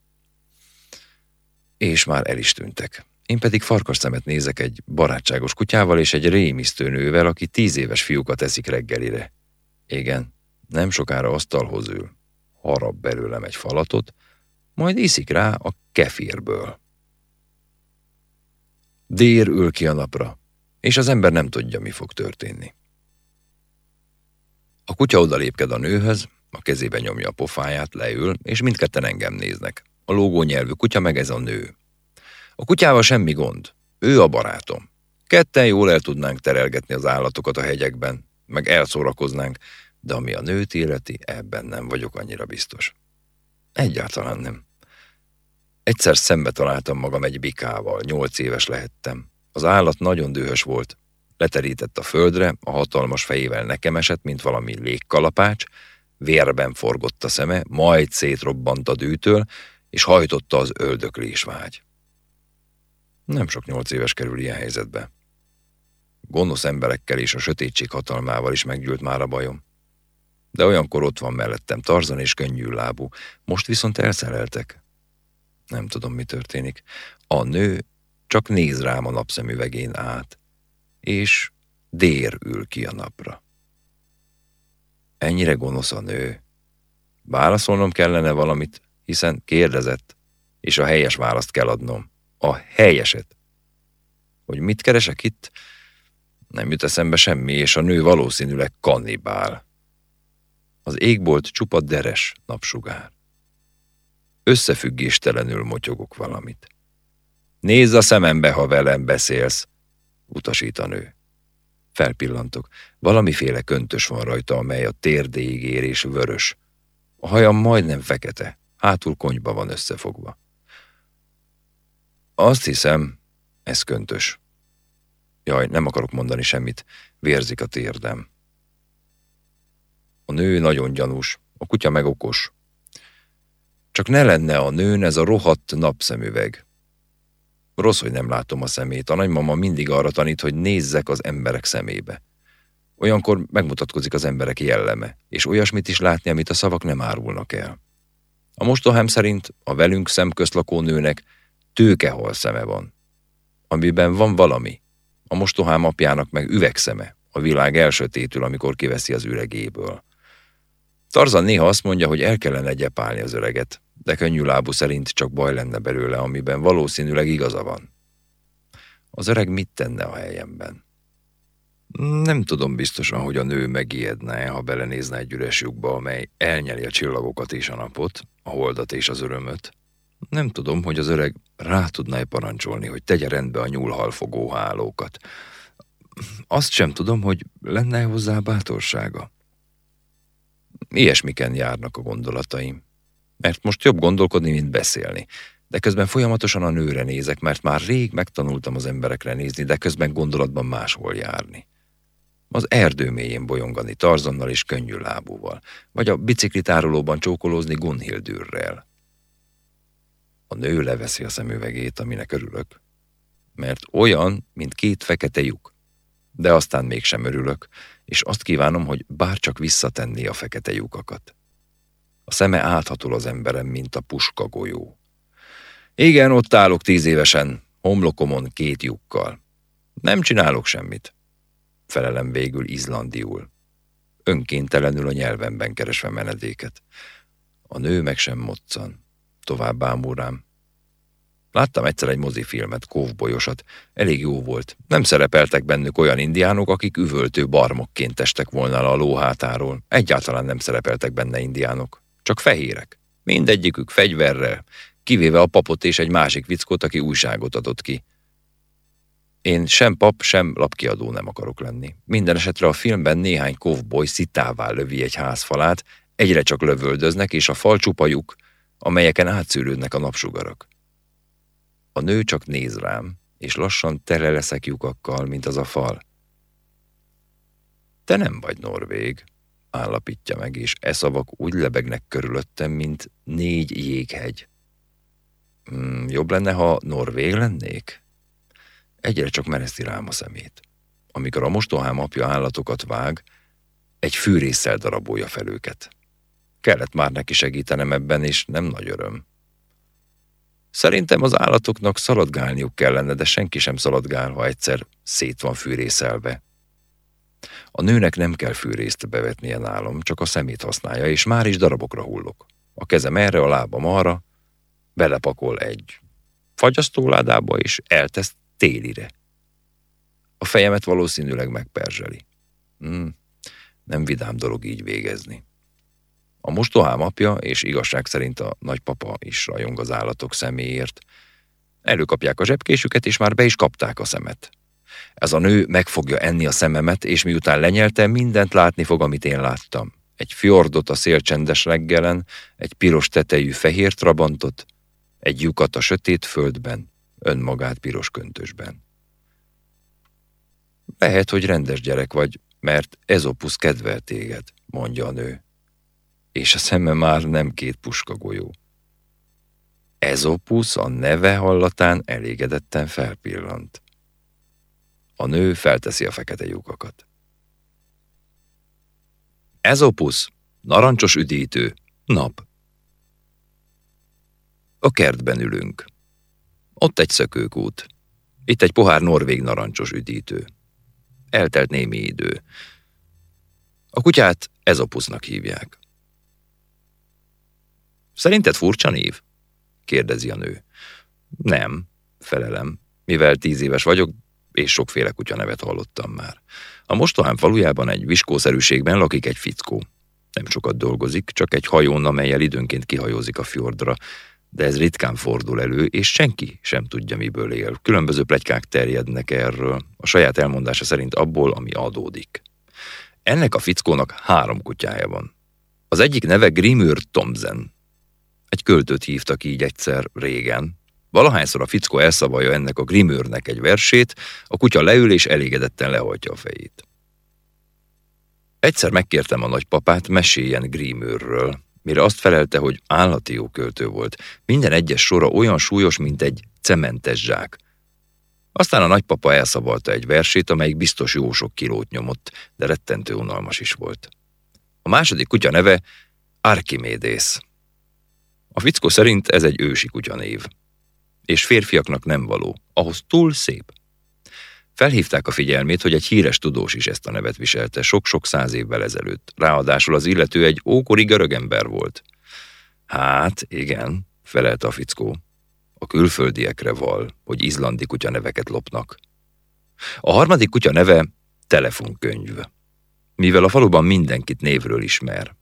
És már el is tűntek. Én pedig farkas szemet nézek egy barátságos kutyával és egy rémisztő nővel, aki tíz éves fiúkat eszik reggelire. Igen, nem sokára asztalhoz ül, harap belőlem egy falatot, majd iszik rá a kefírből. Dér ül ki a napra, és az ember nem tudja, mi fog történni. A kutya odalépked a nőhöz, a kezébe nyomja a pofáját, leül, és mindketten engem néznek. A lógó nyelvű kutya meg ez a nő. A kutyával semmi gond. Ő a barátom. Ketten jól el tudnánk terelgetni az állatokat a hegyekben, meg elszórakoznánk, de ami a nőt illeti, ebben nem vagyok annyira biztos. Egyáltalán nem. Egyszer szembe találtam magam egy bikával, nyolc éves lehettem. Az állat nagyon dühös volt. Leterített a földre, a hatalmas fejével nekem esett, mint valami légkalapács, vérben forgott a szeme, majd szétrobbant a dűtől, és hajtotta az öldöklés vágy. Nem sok nyolc éves kerül ilyen helyzetbe. Gonosz emberekkel és a sötétség hatalmával is meggyűlt már a bajom. De olyankor ott van mellettem Tarzan és könnyű lábú. Most viszont elszereltek. Nem tudom, mi történik. A nő csak néz rám a napszemüvegén át, és dér ül ki a napra. Ennyire gonosz a nő. Válaszolnom kellene valamit, hiszen kérdezett, és a helyes választ kell adnom. A helyeset. Hogy mit keresek itt? Nem jut eszembe semmi, és a nő valószínűleg kannibál. Az égbolt csupa deres napsugár. Összefüggéstelenül motyogok valamit. Nézz a szemembe, ha velem beszélsz, utasít a nő. Felpillantok. Valamiféle köntös van rajta, amely a térdéig ér és vörös. A hajam majdnem fekete, hátul konyba van összefogva. Azt hiszem, ez köntös. Jaj, nem akarok mondani semmit, vérzik a térdem. A nő nagyon gyanús, a kutya meg okos. Csak ne lenne a nőn ez a rohadt napszemüveg. Rossz, hogy nem látom a szemét. A nagymama mindig arra tanít, hogy nézzek az emberek szemébe. Olyankor megmutatkozik az emberek jelleme, és olyasmit is látni, amit a szavak nem árulnak el. A mostohám szerint a velünk szemközt lakó nőnek tőkehol szeme van, amiben van valami. A mostohám apjának meg üvegszeme, a világ elsötétül, amikor kiveszi az üregéből. Tarzan néha azt mondja, hogy el kellene gyepálni az öreget, de könnyű lábú szerint csak baj lenne belőle, amiben valószínűleg igaza van. Az öreg mit tenne a helyemben? Nem tudom biztosan, hogy a nő megijedne, ha belenézne egy üres lyukba, amely elnyeli a csillagokat és a napot, a holdat és az örömöt. Nem tudom, hogy az öreg rá tudná-e parancsolni, hogy tegye rendbe a nyúlhalfogó hálókat. Azt sem tudom, hogy lenne hozzá bátorsága. Ilyesmiken járnak a gondolataim. Mert most jobb gondolkodni, mint beszélni. De közben folyamatosan a nőre nézek, mert már rég megtanultam az emberekre nézni, de közben gondolatban máshol járni. Az erdő mélyén bolyongani Tarzannal és könnyű lábúval, vagy a biciklitárolóban csókolózni Gunhildürrel. A nő leveszi a szemüvegét, aminek örülök. Mert olyan, mint két fekete lyuk. De aztán mégsem örülök, és azt kívánom, hogy bárcsak visszatenni a fekete lyukakat. A szeme áthatol az emberem, mint a puska golyó. Igen, ott állok tíz évesen, homlokomon két lyukkal. Nem csinálok semmit. Felelem végül izlandiul. Önkéntelenül a nyelvemben keresve menedéket. A nő meg sem moccan. Tovább bámul rám. Láttam egyszer egy mozifilmet, kóvbolyosat. Elég jó volt. Nem szerepeltek bennük olyan indiánok, akik üvöltő barmokként estek volna a lóhátáról. Egyáltalán nem szerepeltek benne indiánok. Csak fehérek. Mindegyikük fegyverrel, kivéve a papot és egy másik vickot, aki újságot adott ki. Én sem pap, sem lapkiadó nem akarok lenni. Minden esetre a filmben néhány kovboly szitává lövi egy házfalát, egyre csak lövöldöznek, és a fal csupajuk, amelyeken átszűrődnek a napsugarak. A nő csak néz rám, és lassan tele leszek lyukakkal, mint az a fal. Te nem vagy norvég, állapítja meg, és e szavak úgy lebegnek körülöttem, mint négy jéghegy. Hmm, jobb lenne, ha norvég lennék? Egyre csak mereszti rám a szemét. Amikor a mostohám apja állatokat vág, egy fűrészsel darabolja fel őket. Kellett már neki segítenem ebben, és nem nagy öröm. Szerintem az állatoknak szaladgálniuk kellene, de senki sem szaladgál, ha egyszer szét van fűrészelve. A nőnek nem kell fűrészt bevetnie nálam, csak a szemét használja, és már is darabokra hullok. A kezem erre, a lábam arra, belepakol egy fagyasztóládába, és eltesz télire. A fejemet valószínűleg megperzseli. Hmm, nem vidám dolog így végezni. A mostohám apja, és igazság szerint a nagypapa is rajong az állatok személyért. Előkapják a zsebkésüket, és már be is kapták a szemet. Ez a nő meg fogja enni a szememet, és miután lenyelte, mindent látni fog, amit én láttam. Egy fjordot a szélcsendes reggelen, egy piros tetejű fehér trabantot, egy lyukat a sötét földben, önmagát piros köntösben. Lehet, hogy rendes gyerek vagy, mert Ezopusz kedvel téged, mondja a nő és a szeme már nem két puska golyó. Ezopusz a neve hallatán elégedetten felpillant. A nő felteszi a fekete lyukakat. Ezopusz, narancsos üdítő, nap. A kertben ülünk. Ott egy szökőkút. Itt egy pohár norvég narancsos üdítő. Eltelt némi idő. A kutyát Ezopusznak hívják. Szerinted furcsa név? kérdezi a nő. Nem, felelem, mivel tíz éves vagyok, és sokféle kutya nevet hallottam már. A mostohám falujában egy viskószerűségben lakik egy fickó. Nem sokat dolgozik, csak egy hajón, amelyel időnként kihajózik a fjordra, de ez ritkán fordul elő, és senki sem tudja, miből él. Különböző plegykák terjednek erről, a saját elmondása szerint abból, ami adódik. Ennek a fickónak három kutyája van. Az egyik neve Grimür Tomzen, egy költőt hívtak így egyszer régen. Valahányszor a fickó elszavalja ennek a grimőrnek egy versét, a kutya leül és elégedetten lehajtja a fejét. Egyszer megkértem a nagypapát, meséljen Grimőrről, mire azt felelte, hogy állati jó költő volt. Minden egyes sora olyan súlyos, mint egy cementes zsák. Aztán a nagypapa elszavalta egy versét, amelyik biztos jó sok kilót nyomott, de rettentő unalmas is volt. A második kutya neve Archimédész. A fickó szerint ez egy ősi kutyanév. És férfiaknak nem való, ahhoz túl szép. Felhívták a figyelmét, hogy egy híres tudós is ezt a nevet viselte sok-sok száz évvel ezelőtt. Ráadásul az illető egy ókori görögember volt. Hát, igen, felelte a fickó. A külföldiekre val, hogy izlandi kutya neveket lopnak. A harmadik kutya neve telefonkönyv. Mivel a faluban mindenkit névről ismer,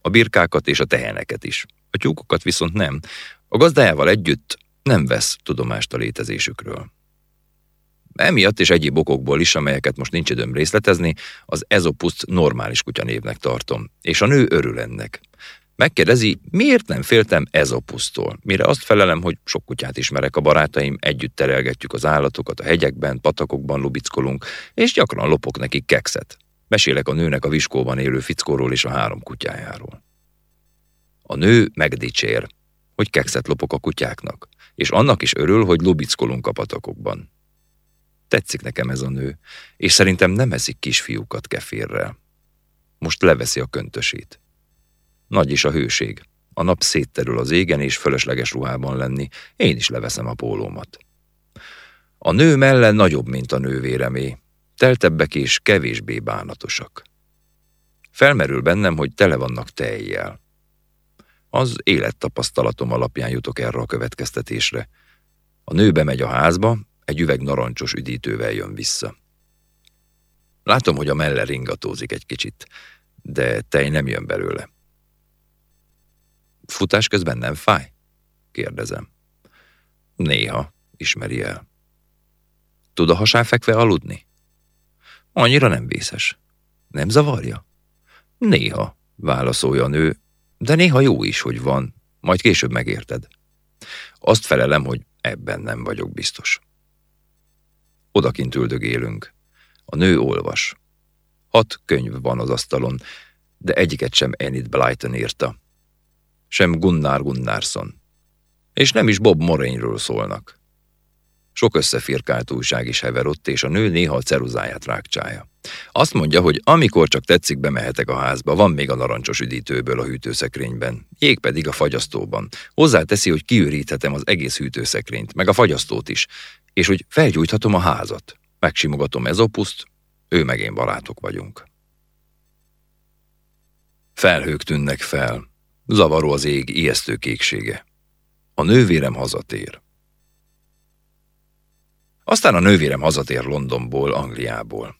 a birkákat és a teheneket is. A tyúkokat viszont nem. A gazdájával együtt nem vesz tudomást a létezésükről. Emiatt és egyéb okokból is, amelyeket most nincs időm részletezni, az ezopuszt normális kutyanévnek tartom, és a nő örül ennek. Megkérdezi, miért nem féltem ezopusztól, mire azt felelem, hogy sok kutyát ismerek a barátaim, együtt terelgetjük az állatokat a hegyekben, patakokban lubickolunk, és gyakran lopok nekik kekszet. Mesélek a nőnek a viskóban élő fickóról és a három kutyájáról. A nő megdicsér, hogy kekszet lopok a kutyáknak, és annak is örül, hogy lubickolunk a patakokban. Tetszik nekem ez a nő, és szerintem nem eszik kisfiúkat keférrel. Most leveszi a köntösét. Nagy is a hőség. A nap szétterül az égen, és fölösleges ruhában lenni. Én is leveszem a pólómat. A nő melle nagyobb, mint a nővéremé. Teltebbek és kevésbé bánatosak. Felmerül bennem, hogy tele vannak tejjel. Az élettapasztalatom alapján jutok erre a következtetésre. A nő bemegy a házba, egy üveg narancsos üdítővel jön vissza. Látom, hogy a melle ringatózik egy kicsit, de tej nem jön belőle. Futás közben nem fáj? kérdezem. Néha, ismeri el. Tud a hasán fekve aludni? Annyira nem vészes. Nem zavarja? Néha, válaszolja a nő, de néha jó is, hogy van, majd később megérted. Azt felelem, hogy ebben nem vagyok biztos. Odakint üldögélünk. A nő olvas. Hat könyv van az asztalon, de egyiket sem Enid Blyton írta. Sem Gunnar Gunnarsson. És nem is Bob Moraineről szólnak. Sok összefirkált újság is hever ott, és a nő néha a ceruzáját rákcsája. Azt mondja, hogy amikor csak tetszik, bemehetek a házba, van még a narancsos üdítőből a hűtőszekrényben, jég pedig a fagyasztóban. Hozzáteszi, hogy kiüríthetem az egész hűtőszekrényt, meg a fagyasztót is, és hogy felgyújthatom a házat. Megsimogatom Ezopuszt, ő meg én barátok vagyunk. Felhők tűnnek fel. Zavaró az ég ijesztő kéksége. A nővérem hazatér. Aztán a nővérem hazatér Londonból, Angliából.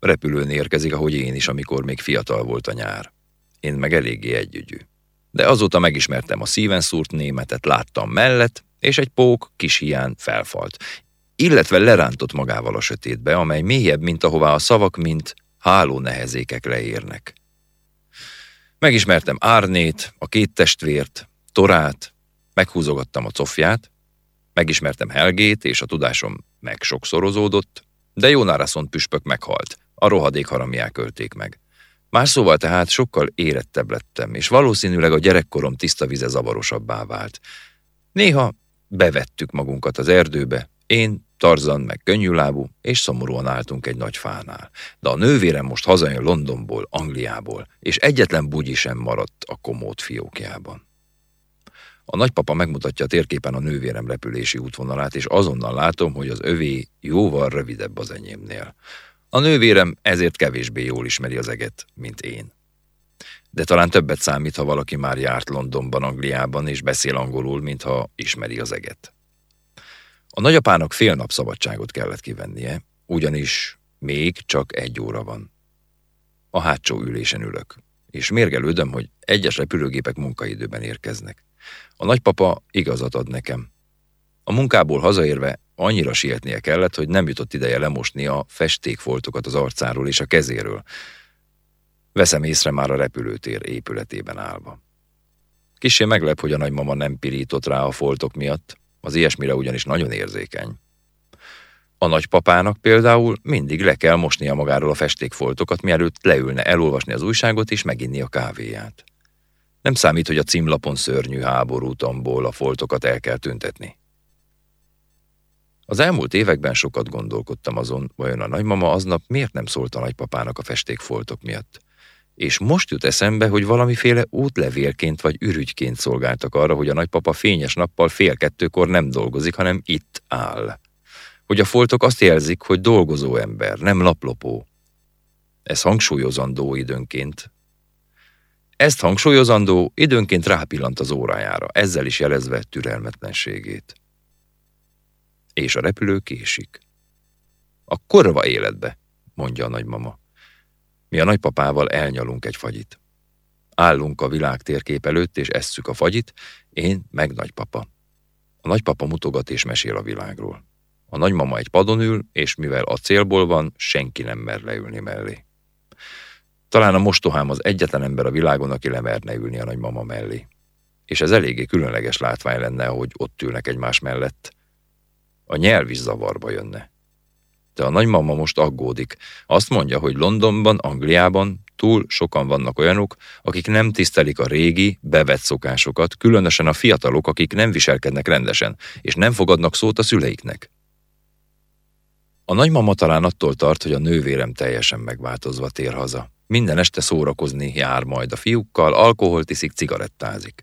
Repülőn érkezik, ahogy én is, amikor még fiatal volt a nyár. Én meg eléggé együgyű. De azóta megismertem a szíven szúrt németet, láttam mellett, és egy pók kis hián felfalt, illetve lerántott magával a sötétbe, amely mélyebb, mint ahová a szavak, mint háló nehezékek leérnek. Megismertem Árnét, a két testvért, Torát, meghúzogattam a cofját, megismertem Helgét, és a tudásom meg sokszorozódott, de Jónáraszont püspök meghalt, a rohadék haramiák ölték meg. Más szóval tehát sokkal érettebb lettem, és valószínűleg a gyerekkorom tiszta vize zavarosabbá vált. Néha bevettük magunkat az erdőbe, én, Tarzan meg könnyűlábú, és szomorúan álltunk egy nagy fánál. De a nővérem most hazajön Londonból, Angliából, és egyetlen bugyi sem maradt a komód fiókjában. A nagypapa megmutatja a térképen a nővérem repülési útvonalát, és azonnal látom, hogy az övé jóval rövidebb az enyémnél. A nővérem ezért kevésbé jól ismeri az eget, mint én. De talán többet számít, ha valaki már járt Londonban, Angliában, és beszél angolul, mintha ismeri az eget. A nagyapának fél nap szabadságot kellett kivennie, ugyanis még csak egy óra van. A hátsó ülésen ülök, és mérgelődöm, hogy egyes repülőgépek munkaidőben érkeznek. A nagypapa igazat ad nekem. A munkából hazaérve annyira sietnie kellett, hogy nem jutott ideje lemosni a festékfoltokat az arcáról és a kezéről. Veszem észre már a repülőtér épületében állva. Kissé meglep, hogy a nagymama nem pirított rá a foltok miatt, az ilyesmire ugyanis nagyon érzékeny. A nagypapának például mindig le kell mosnia magáról a festékfoltokat, mielőtt leülne elolvasni az újságot és meginni a kávéját. Nem számít, hogy a címlapon szörnyű háborútomból a foltokat el kell tüntetni. Az elmúlt években sokat gondolkodtam azon, vajon a nagymama aznap miért nem szólt a nagypapának a festékfoltok miatt. És most jut eszembe, hogy valamiféle útlevélként vagy ürügyként szolgáltak arra, hogy a nagypapa fényes nappal fél kettőkor nem dolgozik, hanem itt áll. Hogy a foltok azt jelzik, hogy dolgozó ember, nem laplopó. Ez hangsúlyozandó időnként, ezt hangsúlyozandó időnként rápillant az órájára, ezzel is jelezve türelmetlenségét. És a repülő késik. A korva életbe, mondja a nagymama. Mi a nagypapával elnyalunk egy fagyit. Állunk a világ térkép előtt, és esszük a fagyit, én meg nagypapa. A nagypapa mutogat és mesél a világról. A nagymama egy padon ül, és mivel a célból van, senki nem mer leülni mellé. Talán a mostohám az egyetlen ember a világon, aki lemerne ülni a nagymama mellé. És ez eléggé különleges látvány lenne, hogy ott ülnek egymás mellett. A nyelv is zavarba jönne. De a nagymama most aggódik. Azt mondja, hogy Londonban, Angliában túl sokan vannak olyanok, akik nem tisztelik a régi, bevett szokásokat, különösen a fiatalok, akik nem viselkednek rendesen, és nem fogadnak szót a szüleiknek. A nagymama talán attól tart, hogy a nővérem teljesen megváltozva tér haza. Minden este szórakozni jár majd a fiúkkal, alkoholt iszik, cigarettázik.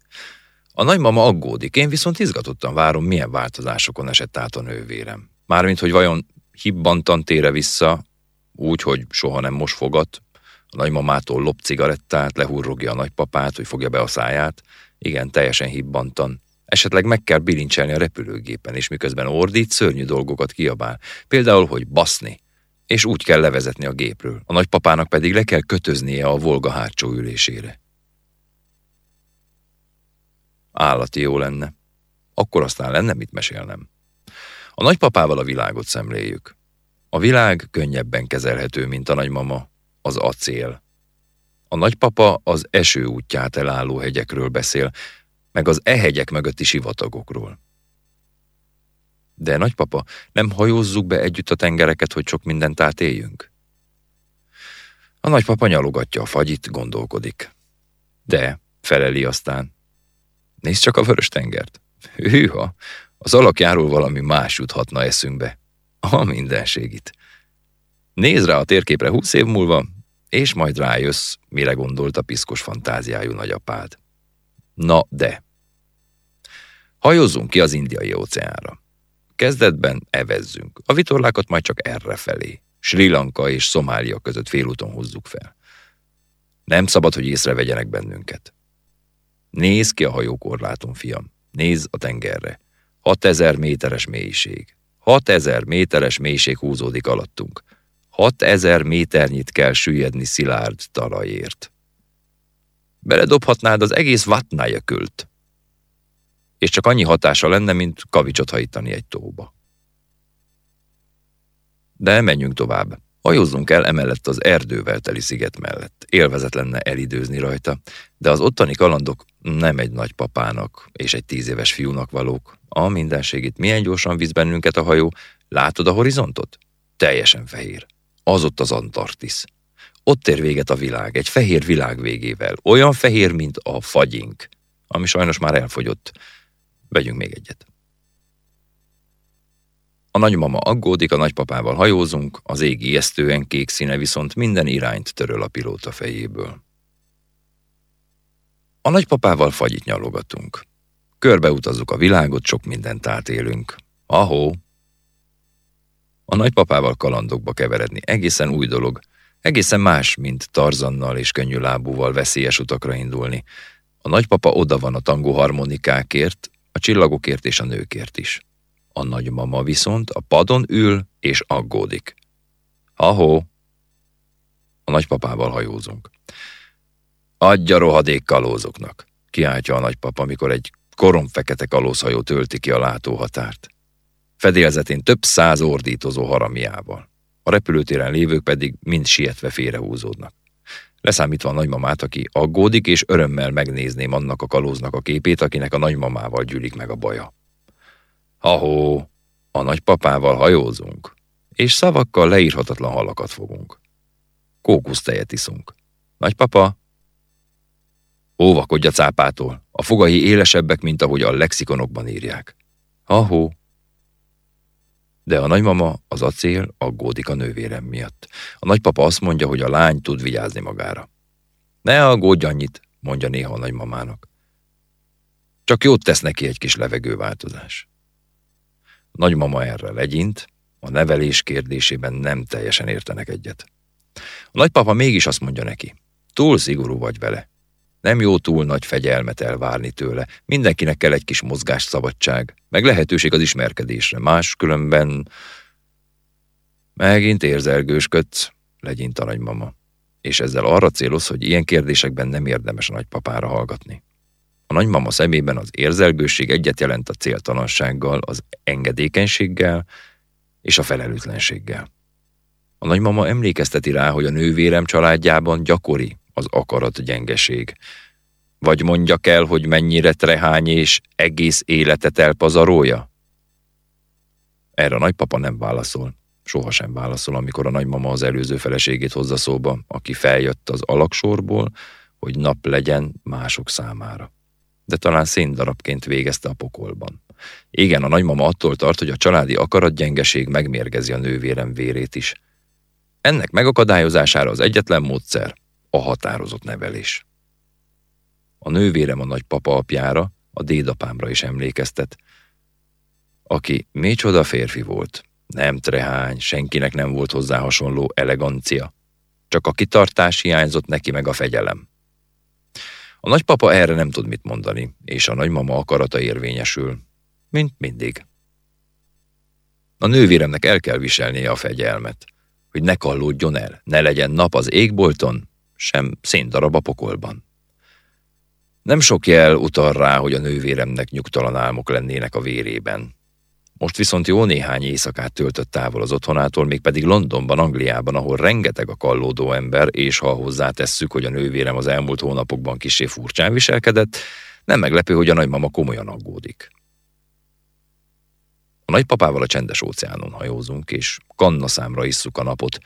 A nagymama aggódik, én viszont izgatottan várom, milyen változásokon esett át a nővérem. Mármint, hogy vajon hibbantan tére vissza, úgy, hogy soha nem mos fogat, a nagymamától lop cigarettát, lehurrogja a nagypapát, hogy fogja be a száját. Igen, teljesen hibbantan. Esetleg meg kell bilincselni a repülőgépen, és miközben ordít, szörnyű dolgokat kiabál. Például, hogy baszni, és úgy kell levezetni a gépről. A nagypapának pedig le kell kötöznie a Volga hátsó ülésére. Állati jó lenne. Akkor aztán lenne mit mesélnem. A nagypapával a világot szemléljük. A világ könnyebben kezelhető, mint a nagymama, az acél. A nagypapa az eső útját elálló hegyekről beszél, meg az e-hegyek mögötti sivatagokról. De nagypapa, nem hajózzuk be együtt a tengereket, hogy sok mindent átéljünk? A nagypapa nyalogatja a fagyit, gondolkodik. De, feleli aztán. Nézd csak a vörös tengert. Hűha, az alakjáról valami más juthatna eszünkbe. A mindenségit. Nézd rá a térképre húsz év múlva, és majd rájössz, mire gondolt a piszkos fantáziájú nagyapád. Na de. Hajózzunk ki az indiai óceánra. Kezdetben evezzünk, a vitorlákat majd csak erre felé. Sri Lanka és Szomália között félúton húzzuk fel. Nem szabad, hogy észrevegyenek bennünket. Nézz ki a hajókorláton, fiam. Nézz a tengerre. 6000 méteres mélység. 6000 méteres mélység húzódik alattunk. 6000 méternyit kell süllyedni szilárd talajért. Beledobhatnád az egész vatnája költ. És csak annyi hatása lenne, mint kavicsot hajtani egy tóba. De menjünk tovább. Hajózzunk el emellett az erdővel teli sziget mellett. Élvezet lenne elidőzni rajta, de az ottani kalandok nem egy nagypapának és egy tíz éves fiúnak valók. A mindenségét milyen gyorsan visz bennünket a hajó. Látod a horizontot? Teljesen fehér. Az ott az Antarktisz. Ott ér véget a világ, egy fehér világ végével. Olyan fehér, mint a fagyink, ami sajnos már elfogyott. Vegyünk még egyet. A nagymama aggódik, a nagypapával hajózunk, az ég ijesztően kék színe viszont minden irányt töröl a pilóta fejéből. A nagypapával fagyit nyalogatunk. Körbeutazzuk a világot, sok mindent átélünk. Ahó! A nagypapával kalandokba keveredni egészen új dolog, egészen más, mint Tarzannal és könnyű lábúval veszélyes utakra indulni. A nagypapa oda van a tangó harmonikákért, a csillagokért és a nőkért is. A nagymama viszont a padon ül és aggódik. Ahó! A nagypapával hajózunk. Adja rohadék kalózoknak, kiáltja a nagypapa, amikor egy koromfekete kalózhajó tölti ki a látóhatárt. Fedélzetén több száz ordítozó haramiával. A repülőtéren lévők pedig mind sietve félrehúzódnak. Leszámítva a nagymamát, aki aggódik, és örömmel megnézném annak a kalóznak a képét, akinek a nagymamával gyűlik meg a baja. Ahó, a nagypapával hajózunk, és szavakkal leírhatatlan halakat fogunk. Kókusztejet iszunk. Nagypapa, Óvakodj a cápától, a fogai élesebbek, mint ahogy a lexikonokban írják. Ahó. De a nagymama, az acél aggódik a nővérem miatt. A nagypapa azt mondja, hogy a lány tud vigyázni magára. Ne aggódj annyit, mondja néha a nagymamának. Csak jót tesz neki egy kis levegőváltozás. A nagymama erre legyint, a nevelés kérdésében nem teljesen értenek egyet. A nagypapa mégis azt mondja neki, túl szigorú vagy vele, nem jó túl nagy fegyelmet elvárni tőle. Mindenkinek kell egy kis mozgásszabadság, meg lehetőség az ismerkedésre. Más különben... Megint érzelgősködsz, legyint a nagymama. És ezzel arra céloz, hogy ilyen kérdésekben nem érdemes a nagypapára hallgatni. A nagymama szemében az érzelgőség egyet jelent a céltalansággal, az engedékenységgel és a felelőtlenséggel. A nagymama emlékezteti rá, hogy a nővérem családjában gyakori, az akarat gyengeség. Vagy mondjak el, hogy mennyire trehány és egész életet elpazarolja? Erre a nagypapa nem válaszol. Sohasem válaszol, amikor a nagymama az előző feleségét hozza szóba, aki feljött az alaksorból, hogy nap legyen mások számára. De talán széndarabként végezte a pokolban. Igen, a nagymama attól tart, hogy a családi akaratgyengeség megmérgezi a nővérem vérét is. Ennek megakadályozására az egyetlen módszer a határozott nevelés. A nővérem a nagypapa apjára, a dédapámra is emlékeztet, aki micsoda férfi volt. Nem trehány, senkinek nem volt hozzá hasonló elegancia. Csak a kitartás hiányzott neki meg a fegyelem. A nagypapa erre nem tud mit mondani, és a nagymama akarata érvényesül, mint mindig. A nővéremnek el kell viselnie a fegyelmet, hogy ne kallódjon el, ne legyen nap az égbolton, sem széndarab a pokolban. Nem sok jel utal rá, hogy a nővéremnek nyugtalan álmok lennének a vérében. Most viszont jó néhány éjszakát töltött távol az otthonától, mégpedig Londonban, Angliában, ahol rengeteg a kallódó ember, és ha hozzátesszük, hogy a nővérem az elmúlt hónapokban kisé furcsán viselkedett, nem meglepő, hogy a nagymama komolyan aggódik. A nagypapával a csendes óceánon hajózunk, és kanna isszuk a napot,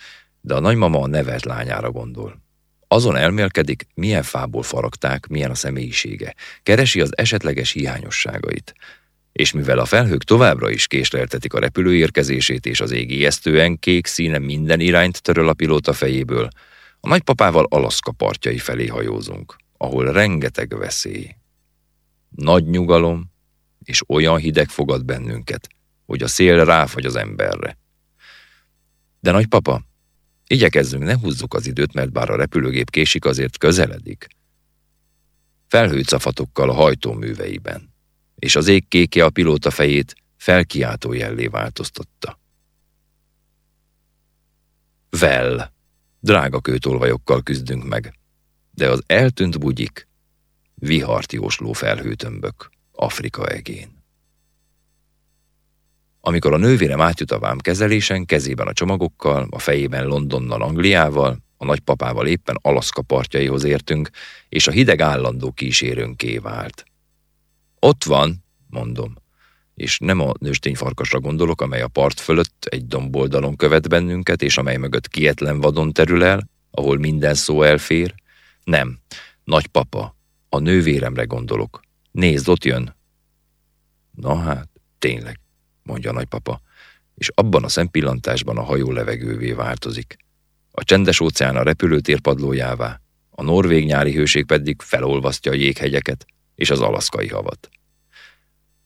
de a nagymama a nevelt lányára gondol. Azon elmélkedik, milyen fából faragták, milyen a személyisége. Keresi az esetleges hiányosságait. És mivel a felhők továbbra is késleltetik a repülő érkezését, és az ég ijesztően kék színe minden irányt töröl a pilóta fejéből, a nagypapával Alaszka partjai felé hajózunk, ahol rengeteg veszély. Nagy nyugalom, és olyan hideg fogad bennünket, hogy a szél ráfagy az emberre. De nagypapa, igyekezzünk, ne húzzuk az időt, mert bár a repülőgép késik, azért közeledik. Felhőcafatokkal a hajtóműveiben, és az ég kéke a pilóta fejét felkiáltó jellé változtatta. Vel, drága kőtolvajokkal küzdünk meg, de az eltűnt bugyik, vihart jósló felhőtömbök Afrika egén. Amikor a nővérem átjut a vámkezelésen, kezében a csomagokkal, a fejében Londonnal, Angliával, a nagypapával éppen Alaszka partjaihoz értünk, és a hideg állandó kísérőnké vált. Ott van, mondom, és nem a nőstényfarkasra gondolok, amely a part fölött egy domboldalon követ bennünket, és amely mögött kietlen vadon terül el, ahol minden szó elfér. Nem, nagypapa, a nővéremre gondolok. Nézd, ott jön. Na hát, tényleg mondja a nagypapa, és abban a szempillantásban a hajó levegővé változik. A csendes óceán a repülőtér padlójává, a norvég nyári hőség pedig felolvasztja a jéghegyeket és az alaszkai havat.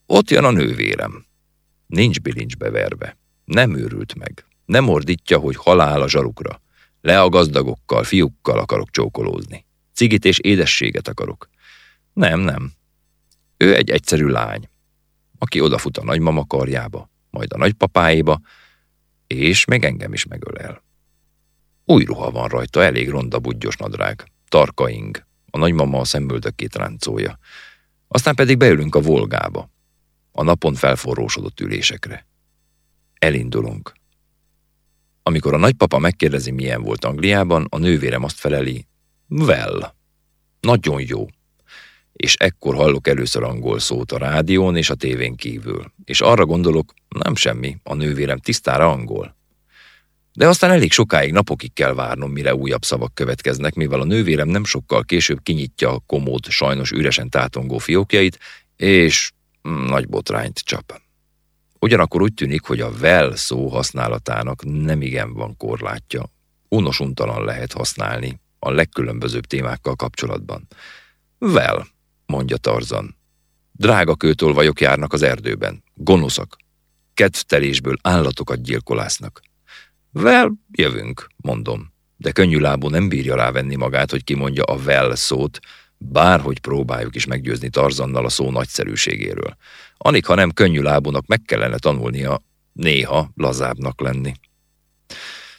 Ott jön a nővérem. Nincs bilincsbe verve. Nem őrült meg. Nem ordítja, hogy halál a zsarukra. Le a gazdagokkal, fiúkkal akarok csókolózni. Cigit és édességet akarok. Nem, nem. Ő egy egyszerű lány aki odafut a nagymama karjába, majd a nagypapáéba, és még engem is megölel. Új ruha van rajta, elég ronda budgyos nadrág, tarka ing, a nagymama a szemöldökét ráncolja. Aztán pedig beülünk a volgába, a napon felforrósodott ülésekre. Elindulunk. Amikor a nagypapa megkérdezi, milyen volt Angliában, a nővérem azt feleli, well, nagyon jó és ekkor hallok először angol szót a rádión és a tévén kívül. És arra gondolok, nem semmi, a nővérem tisztára angol. De aztán elég sokáig, napokig kell várnom, mire újabb szavak következnek, mivel a nővérem nem sokkal később kinyitja a komód sajnos üresen tátongó fiókjait, és nagy botrányt csap. Ugyanakkor úgy tűnik, hogy a vel szó használatának nem igen van korlátja. Unosuntalan lehet használni a legkülönbözőbb témákkal kapcsolatban. Vel, mondja Tarzan. Drága kőtolvajok járnak az erdőben, gonoszak. Kedvtelésből állatokat gyilkolásznak. Vel, jövünk, mondom, de könnyű lábú nem bírja rávenni magát, hogy kimondja a vel szót, bárhogy próbáljuk is meggyőzni Tarzannal a szó nagyszerűségéről. Anik, ha nem könnyű lábúnak meg kellene tanulnia néha lazábbnak lenni.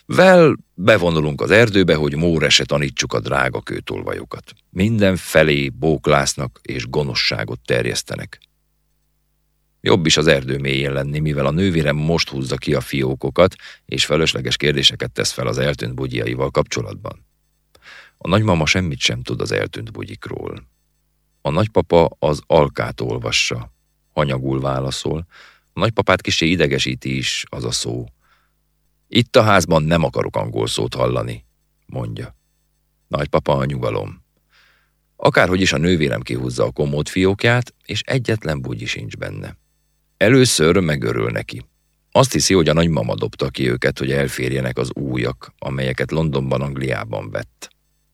Vel, bevonulunk az erdőbe, hogy Mórese tanítsuk a drága kőtolvajokat. Minden felé bóklásznak és gonoszságot terjesztenek. Jobb is az erdő mélyén lenni, mivel a nővérem most húzza ki a fiókokat, és felesleges kérdéseket tesz fel az eltűnt bugyiaival kapcsolatban. A nagymama semmit sem tud az eltűnt bugyikról. A nagypapa az alkát olvassa, hanyagul válaszol, a nagypapát kisé idegesíti is az a szó, itt a házban nem akarok angol szót hallani, mondja. Nagypapa a nyugalom. Akárhogy is a nővérem kihúzza a komód fiókját, és egyetlen bugyi sincs benne. Először megörül neki. Azt hiszi, hogy a nagymama dobta ki őket, hogy elférjenek az újak, amelyeket Londonban, Angliában vett,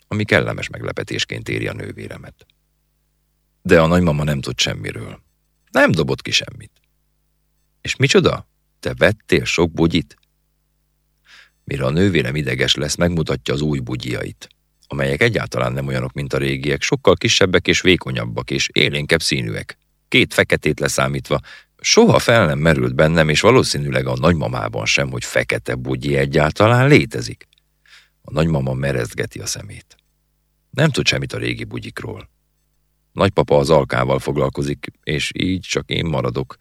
ami kellemes meglepetésként éri a nővéremet. De a nagymama nem tud semmiről. Nem dobott ki semmit. És micsoda? Te vettél sok bugyit? Mire a nővérem ideges lesz, megmutatja az új bugyjait. amelyek egyáltalán nem olyanok, mint a régiek, sokkal kisebbek és vékonyabbak és élénkebb színűek. Két feketét leszámítva, soha fel nem merült bennem, és valószínűleg a nagymamában sem, hogy fekete bugyi egyáltalán létezik. A nagymama merezgeti a szemét. Nem tud semmit a régi bugyikról. Nagypapa az alkával foglalkozik, és így csak én maradok.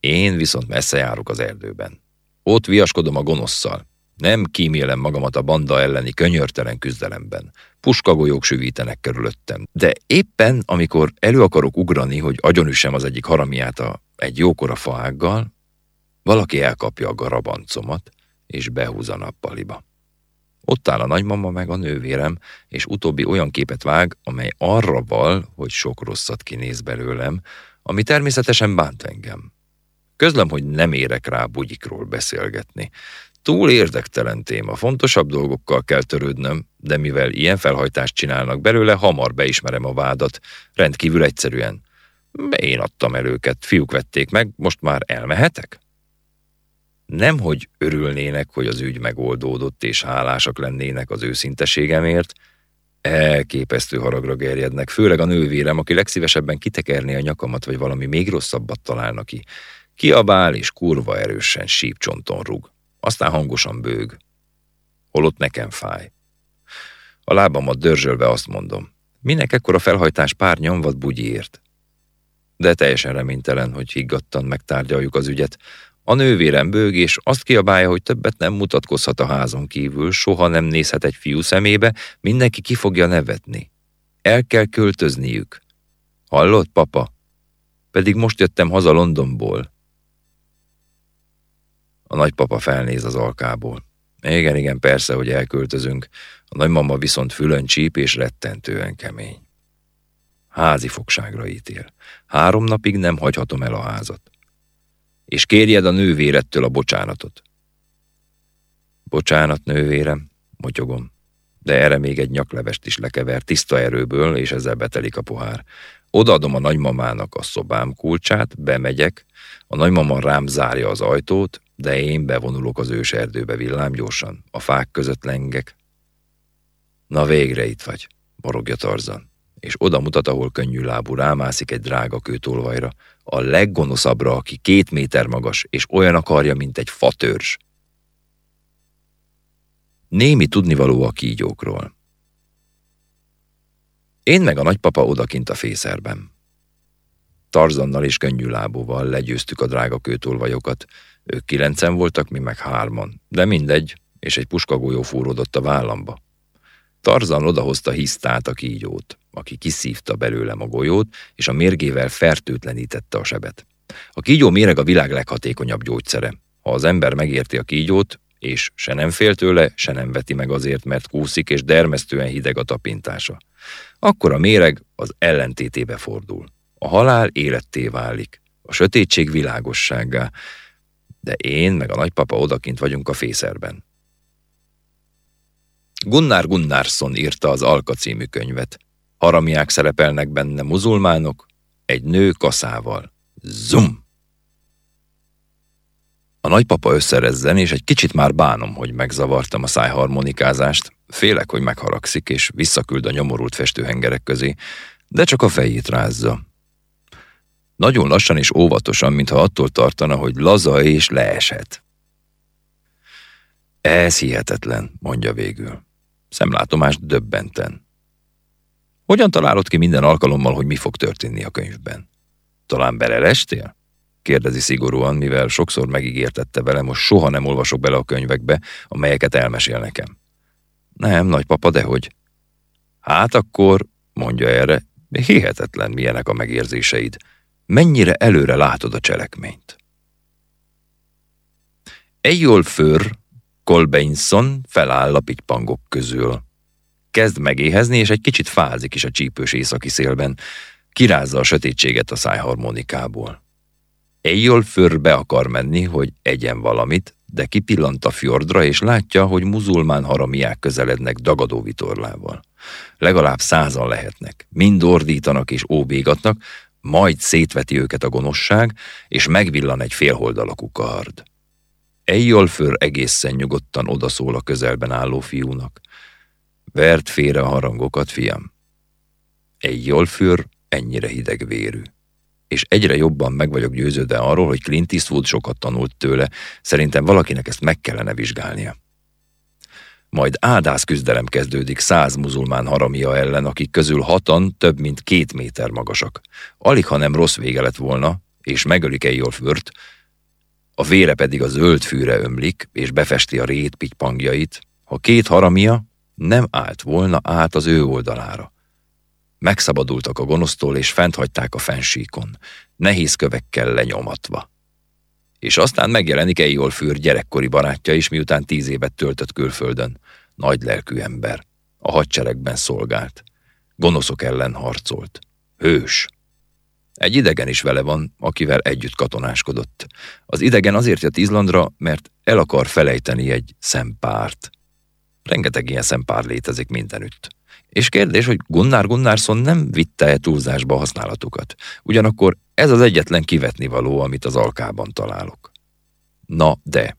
Én viszont messze járok az erdőben. Ott viaskodom a gonoszszal. Nem kímélem magamat a banda elleni könyörtelen küzdelemben. Puskagolyók süvítenek körülöttem. De éppen, amikor elő akarok ugrani, hogy agyonüssem az egyik haramiát a, egy jókora faággal, valaki elkapja a garabancomat, és behúz a nappaliba. Ott áll a nagymama meg a nővérem, és utóbbi olyan képet vág, amely arra val, hogy sok rosszat kinéz belőlem, ami természetesen bánt engem. Közlöm, hogy nem érek rá bugyikról beszélgetni. Túl érdektelen téma, fontosabb dolgokkal kell törődnöm, de mivel ilyen felhajtást csinálnak belőle, hamar beismerem a vádat, rendkívül egyszerűen. Én adtam el őket, fiúk vették meg, most már elmehetek? Nem, hogy örülnének, hogy az ügy megoldódott, és hálásak lennének az őszinteségemért, elképesztő haragra gerjednek, főleg a nővérem, aki legszívesebben kitekerné a nyakamat, vagy valami még rosszabbat találna ki. Kiabál és kurva erősen sípcsonton rúg. Aztán hangosan bőg. Holott nekem fáj. A lábamat dörzsölve azt mondom, minek ekkora felhajtás pár nyomvat bugyiért? De teljesen reménytelen, hogy higgadtan megtárgyaljuk az ügyet, a nővérem bőg, és azt kiabálja, hogy többet nem mutatkozhat a házon kívül, soha nem nézhet egy fiú szemébe, mindenki ki fogja nevetni. El kell költözniük. Hallott, papa? Pedig most jöttem haza Londonból. A nagypapa felnéz az alkából. Igen, igen, persze, hogy elköltözünk. A nagymama viszont fülön csíp és rettentően kemény. Házi fogságra ítél. Három napig nem hagyhatom el a házat és kérjed a nővérettől a bocsánatot. Bocsánat, nővérem, motyogom, de erre még egy nyaklevest is lekever tiszta erőből, és ezzel betelik a pohár. Odaadom a nagymamának a szobám kulcsát, bemegyek, a nagymama rám zárja az ajtót, de én bevonulok az ős erdőbe villámgyorsan, a fák között lengek. Na végre itt vagy, borogja Tarzan, és oda mutat, ahol könnyű lábú rámászik egy drága kőtolvajra, a leggonoszabbra, aki két méter magas, és olyan akarja, mint egy fatörzs. Némi tudnivaló a kígyókról. Én meg a nagypapa odakint a fészerben. Tarzannal és könnyű lábúval legyőztük a drága kőtolvajokat. Ők kilencen voltak, mi meg hárman. De mindegy, és egy puskagolyó fúródott a vállamba. Tarzan odahozta hisztát a kígyót aki kiszívta belőlem a golyót, és a mérgével fertőtlenítette a sebet. A kígyó méreg a világ leghatékonyabb gyógyszere. Ha az ember megérti a kígyót, és se nem fél tőle, se nem veti meg azért, mert kúszik, és dermesztően hideg a tapintása. Akkor a méreg az ellentétébe fordul. A halál életté válik, a sötétség világossággá, de én meg a nagypapa odakint vagyunk a fészerben. Gunnar Gunnarsson írta az Alka című könyvet. Haramiák szerepelnek benne muzulmánok, egy nő kaszával. Zum! A nagypapa összerezzen, és egy kicsit már bánom, hogy megzavartam a szájharmonikázást. Félek, hogy megharagszik, és visszaküld a nyomorult festőhengerek közé, de csak a fejét rázza. Nagyon lassan és óvatosan, mintha attól tartana, hogy laza és leeshet. Ez hihetetlen, mondja végül. Szemlátomást döbbenten. Hogyan találod ki minden alkalommal, hogy mi fog történni a könyvben? Talán belelestél? kérdezi szigorúan, mivel sokszor megígértette velem, most soha nem olvasok bele a könyvekbe, amelyeket elmesél nekem. Nem, nagypapa, dehogy. Hát akkor, mondja erre, hihetetlen milyenek a megérzéseid. Mennyire előre látod a cselekményt. Ejjól för, Colbainson feláll a pitypangok közül. Kezd megéhezni, és egy kicsit fázik is a csípős északi szélben. Kirázza a sötétséget a szájharmonikából. Ejjól be akar menni, hogy egyen valamit, de kipillant a fjordra, és látja, hogy muzulmán haramiák közelednek dagadó vitorlával. Legalább százan lehetnek, mind ordítanak és óbégatnak, majd szétveti őket a gonoszság, és megvillan egy félholdalakú kard. Ejjól egészen nyugodtan odaszól a közelben álló fiúnak. Vert félre a harangokat, fiam. Fűr, ennyire hideg vérű. És egyre jobban meg vagyok győződve arról, hogy Clint Eastwood sokat tanult tőle, szerintem valakinek ezt meg kellene vizsgálnia. Majd áldász küzdelem kezdődik száz muzulmán haramia ellen, akik közül hatan több mint két méter magasak. Alig, ha nem rossz vége lett volna, és megölik jól fürt, a vére pedig a zöld fűre ömlik, és befesti a rét pitypangjait, ha két haramia nem állt volna át az ő oldalára. Megszabadultak a gonosztól, és fent hagyták a fensíkon, nehéz kövekkel lenyomatva. És aztán megjelenik Ejjól Fűr gyerekkori barátja is, miután tíz évet töltött külföldön. Nagy lelkű ember. A hadseregben szolgált. Gonoszok ellen harcolt. Hős. Egy idegen is vele van, akivel együtt katonáskodott. Az idegen azért jött Izlandra, mert el akar felejteni egy szempárt. Rengeteg ilyen szempár létezik mindenütt. És kérdés, hogy Gunnar Gunnarsson nem vitte-e túlzásba a használatukat. Ugyanakkor ez az egyetlen kivetnivaló, amit az alkában találok. Na de,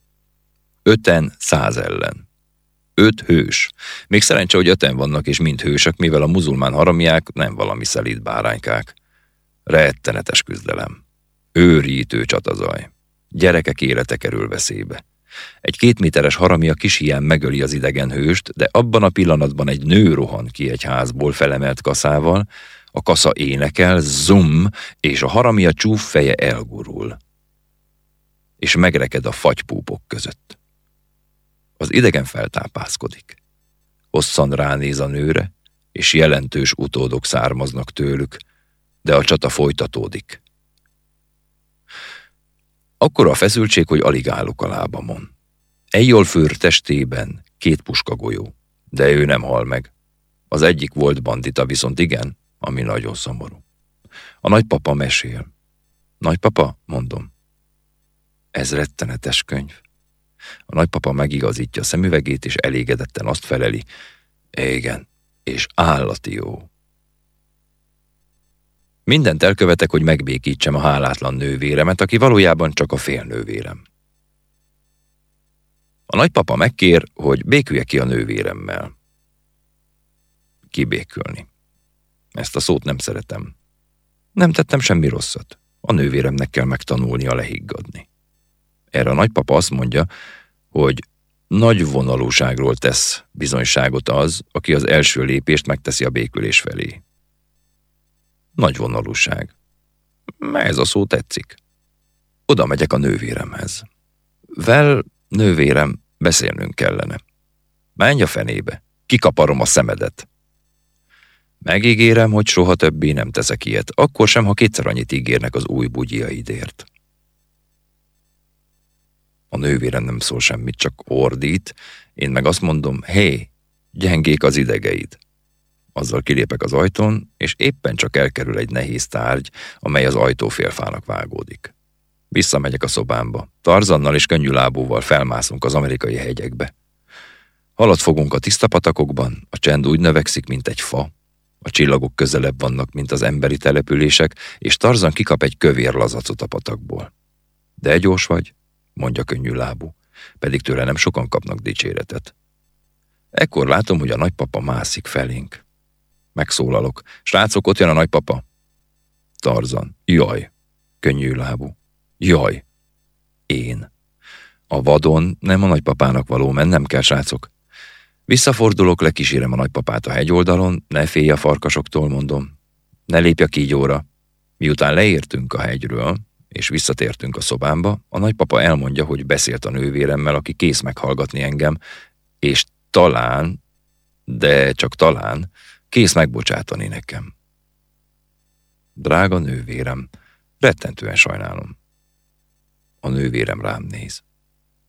öten száz ellen. Öt hős. Még szerencse, hogy öten vannak és mind hősök, mivel a muzulmán haramiák nem valami szelíd báránykák. Rettenetes küzdelem. Őrítő csatazaj. Gyerekek élete kerül veszélybe. Egy kétméteres haramia kis hián megöli az idegen hőst, de abban a pillanatban egy nő rohan ki egy házból felemelt kaszával, a kasza énekel, zum, és a haramia csúf feje elgurul. És megreked a fagypúpok között. Az idegen feltápászkodik. Hosszan ránéz a nőre, és jelentős utódok származnak tőlük, de a csata folytatódik. Akkor a feszültség, hogy alig állok a lábamon. Ejjól főr testében két puska golyó, de ő nem hal meg. Az egyik volt bandita, viszont igen, ami nagyon szomorú. A nagypapa mesél. Nagypapa, mondom. Ez rettenetes könyv. A nagypapa megigazítja a szemüvegét, és elégedetten azt feleli. Igen, és állati jó. Mindent elkövetek, hogy megbékítsem a hálátlan nővéremet, aki valójában csak a félnővérem. A nagypapa megkér, hogy békülje ki a nővéremmel. Kibékülni. Ezt a szót nem szeretem. Nem tettem semmi rosszat. A nővéremnek kell megtanulnia lehiggadni. Erre a nagypapa azt mondja, hogy nagy vonalúságról tesz bizonyságot az, aki az első lépést megteszi a békülés felé. Nagy vonalúság. Ez a szó tetszik. Oda megyek a nővéremhez. Vel, nővérem, beszélnünk kellene. Menj a fenébe, kikaparom a szemedet. Megígérem, hogy soha többé nem teszek ilyet, akkor sem, ha kétszer annyit ígérnek az új bugyjaidért. A nővérem nem szól semmit, csak ordít, én meg azt mondom, hé, gyengék az idegeid. Azzal kilépek az ajtón, és éppen csak elkerül egy nehéz tárgy, amely az ajtófélfának vágódik. Visszamegyek a szobámba. Tarzannal és könnyű lábúval felmászunk az amerikai hegyekbe. Halat fogunk a tiszta patakokban, a csend úgy növekszik, mint egy fa. A csillagok közelebb vannak, mint az emberi települések, és Tarzan kikap egy kövér lazacot a patakból. De gyors vagy, mondja könnyű lábú, pedig tőle nem sokan kapnak dicséretet. Ekkor látom, hogy a nagypapa mászik felénk. Megszólalok. Srácok, ott jön a nagypapa. Tarzan. Jaj. Könnyű lábú. Jaj. Én. A vadon nem a nagypapának való, mennem kell, srácok. Visszafordulok, lekísérem a nagypapát a hegyoldalon, ne félj a farkasoktól, mondom. Ne lépj a kígyóra. Miután leértünk a hegyről, és visszatértünk a szobámba, a nagypapa elmondja, hogy beszélt a nővéremmel, aki kész meghallgatni engem, és talán, de csak talán, kész megbocsátani nekem. Drága nővérem, rettentően sajnálom. A nővérem rám néz.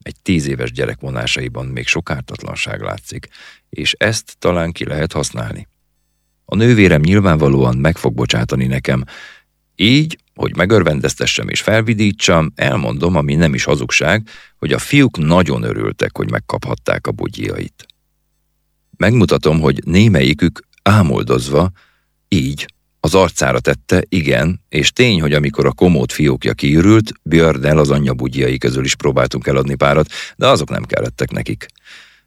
Egy tíz éves gyerek vonásaiban még sok ártatlanság látszik, és ezt talán ki lehet használni. A nővérem nyilvánvalóan meg fog bocsátani nekem, így, hogy megörvendeztessem és felvidítsam, elmondom, ami nem is hazugság, hogy a fiúk nagyon örültek, hogy megkaphatták a bugyjait. Megmutatom, hogy némelyikük ámoldozva, így, az arcára tette, igen, és tény, hogy amikor a komód fiókja kiürült, Björnel az anyja bugyjai közül is próbáltunk eladni párat, de azok nem kellettek nekik.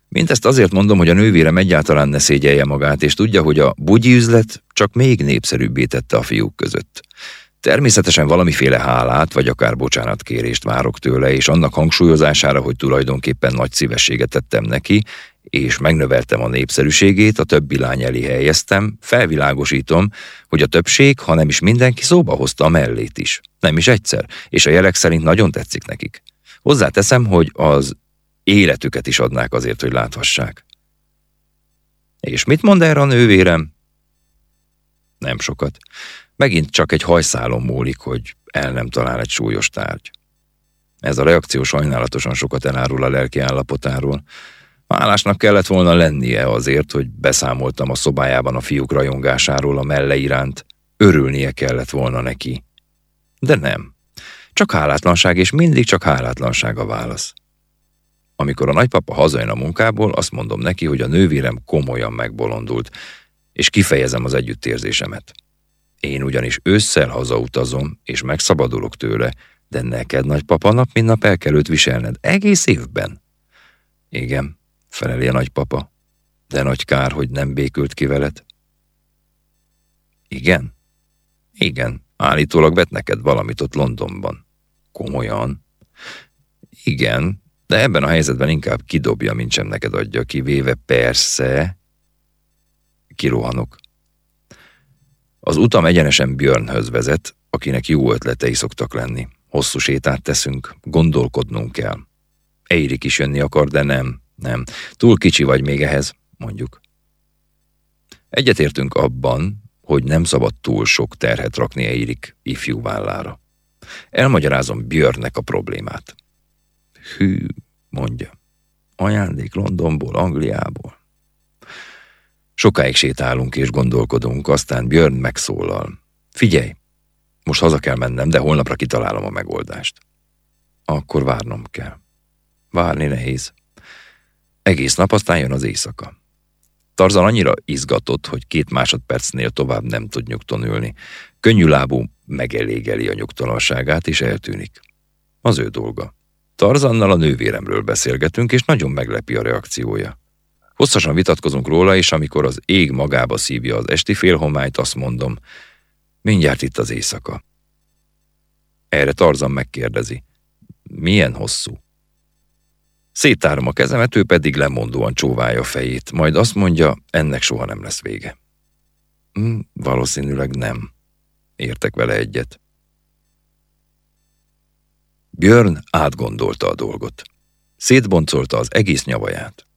Mindezt azért mondom, hogy a nővérem egyáltalán ne szégyelje magát, és tudja, hogy a bugyi üzlet csak még népszerűbbé tette a fiúk között. Természetesen valamiféle hálát, vagy akár bocsánatkérést várok tőle, és annak hangsúlyozására, hogy tulajdonképpen nagy szívességet tettem neki, és megnöveltem a népszerűségét, a többi lány elé helyeztem, felvilágosítom, hogy a többség, ha nem is mindenki szóba hozta a mellét is. Nem is egyszer, és a jelek szerint nagyon tetszik nekik. Hozzáteszem, hogy az életüket is adnák azért, hogy láthassák. És mit mond erre a nővérem? Nem sokat. Megint csak egy hajszálon múlik, hogy el nem talál egy súlyos tárgy. Ez a reakció sajnálatosan sokat elárul a lelki állapotáról. Hálásnak kellett volna lennie azért, hogy beszámoltam a szobájában a fiúk rajongásáról a melle iránt. Örülnie kellett volna neki. De nem. Csak hálátlanság, és mindig csak hálátlanság a válasz. Amikor a nagypapa hazajön a munkából, azt mondom neki, hogy a nővérem komolyan megbolondult, és kifejezem az együttérzésemet. Én ugyanis ősszel hazautazom, és megszabadulok tőle, de neked, nagypapa, nap mint nap el kell őt viselned. Egész évben. Igen, feleli a nagypapa. De nagy kár, hogy nem békült ki veled. Igen? Igen, állítólag vet neked valamit ott Londonban. Komolyan? Igen, de ebben a helyzetben inkább kidobja, mint sem neked adja, kivéve persze. Kirohanok. Az utam egyenesen Björnhöz vezet, akinek jó ötletei szoktak lenni. Hosszú sétát teszünk, gondolkodnunk kell. Eirik is jönni akar, de nem, nem. Túl kicsi vagy még ehhez, mondjuk. Egyetértünk abban, hogy nem szabad túl sok terhet rakni Eirik ifjú vállára. Elmagyarázom Björnnek a problémát. Hű, mondja. Ajándék Londonból, Angliából. Sokáig sétálunk és gondolkodunk, aztán Björn megszólal. Figyelj, most haza kell mennem, de holnapra kitalálom a megoldást. Akkor várnom kell. Várni nehéz. Egész nap, aztán jön az éjszaka. Tarzan annyira izgatott, hogy két másodpercnél tovább nem tud nyugton ülni. Könnyű lábú megelégeli a nyugtalanságát, és eltűnik. Az ő dolga. Tarzannal a nővéremről beszélgetünk, és nagyon meglepi a reakciója. Hosszasan vitatkozunk róla, és amikor az ég magába szívja az esti félhomályt, azt mondom, mindjárt itt az éjszaka. Erre Tarzan megkérdezi, milyen hosszú? Szétárom a kezemet, ő pedig lemondóan csóválja a fejét, majd azt mondja, ennek soha nem lesz vége. Hm, valószínűleg nem. Értek vele egyet. Björn átgondolta a dolgot. Szétboncolta az egész nyavaját.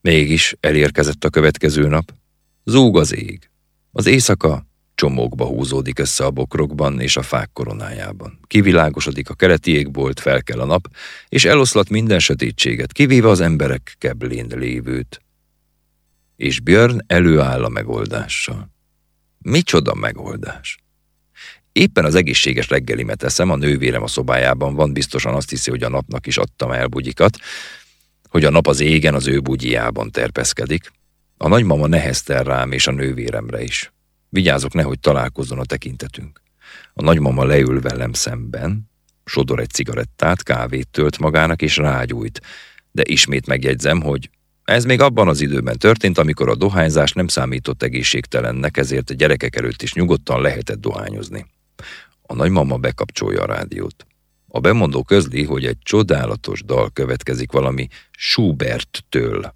Mégis elérkezett a következő nap. Zúg az ég. Az éjszaka csomókba húzódik össze a bokrokban és a fák koronájában. Kivilágosodik a keleti égbolt, felkel a nap, és eloszlat minden sötétséget, kivéve az emberek keblén lévőt. És Björn előáll a megoldással. Micsoda megoldás? Éppen az egészséges reggelimet eszem, a nővérem a szobájában van, biztosan azt hiszi, hogy a napnak is adtam el bugyikat, hogy a nap az égen az ő bugyjában terpeszkedik. A nagymama neheztel rám és a nővéremre is. Vigyázok, nehogy találkozzon a tekintetünk. A nagymama leül velem szemben, sodor egy cigarettát, kávét tölt magának és rágyújt, de ismét megjegyzem, hogy ez még abban az időben történt, amikor a dohányzás nem számított egészségtelennek, ezért a gyerekek előtt is nyugodtan lehetett dohányozni. A nagymama bekapcsolja a rádiót. A bemondó közli, hogy egy csodálatos dal következik valami Schubert-től.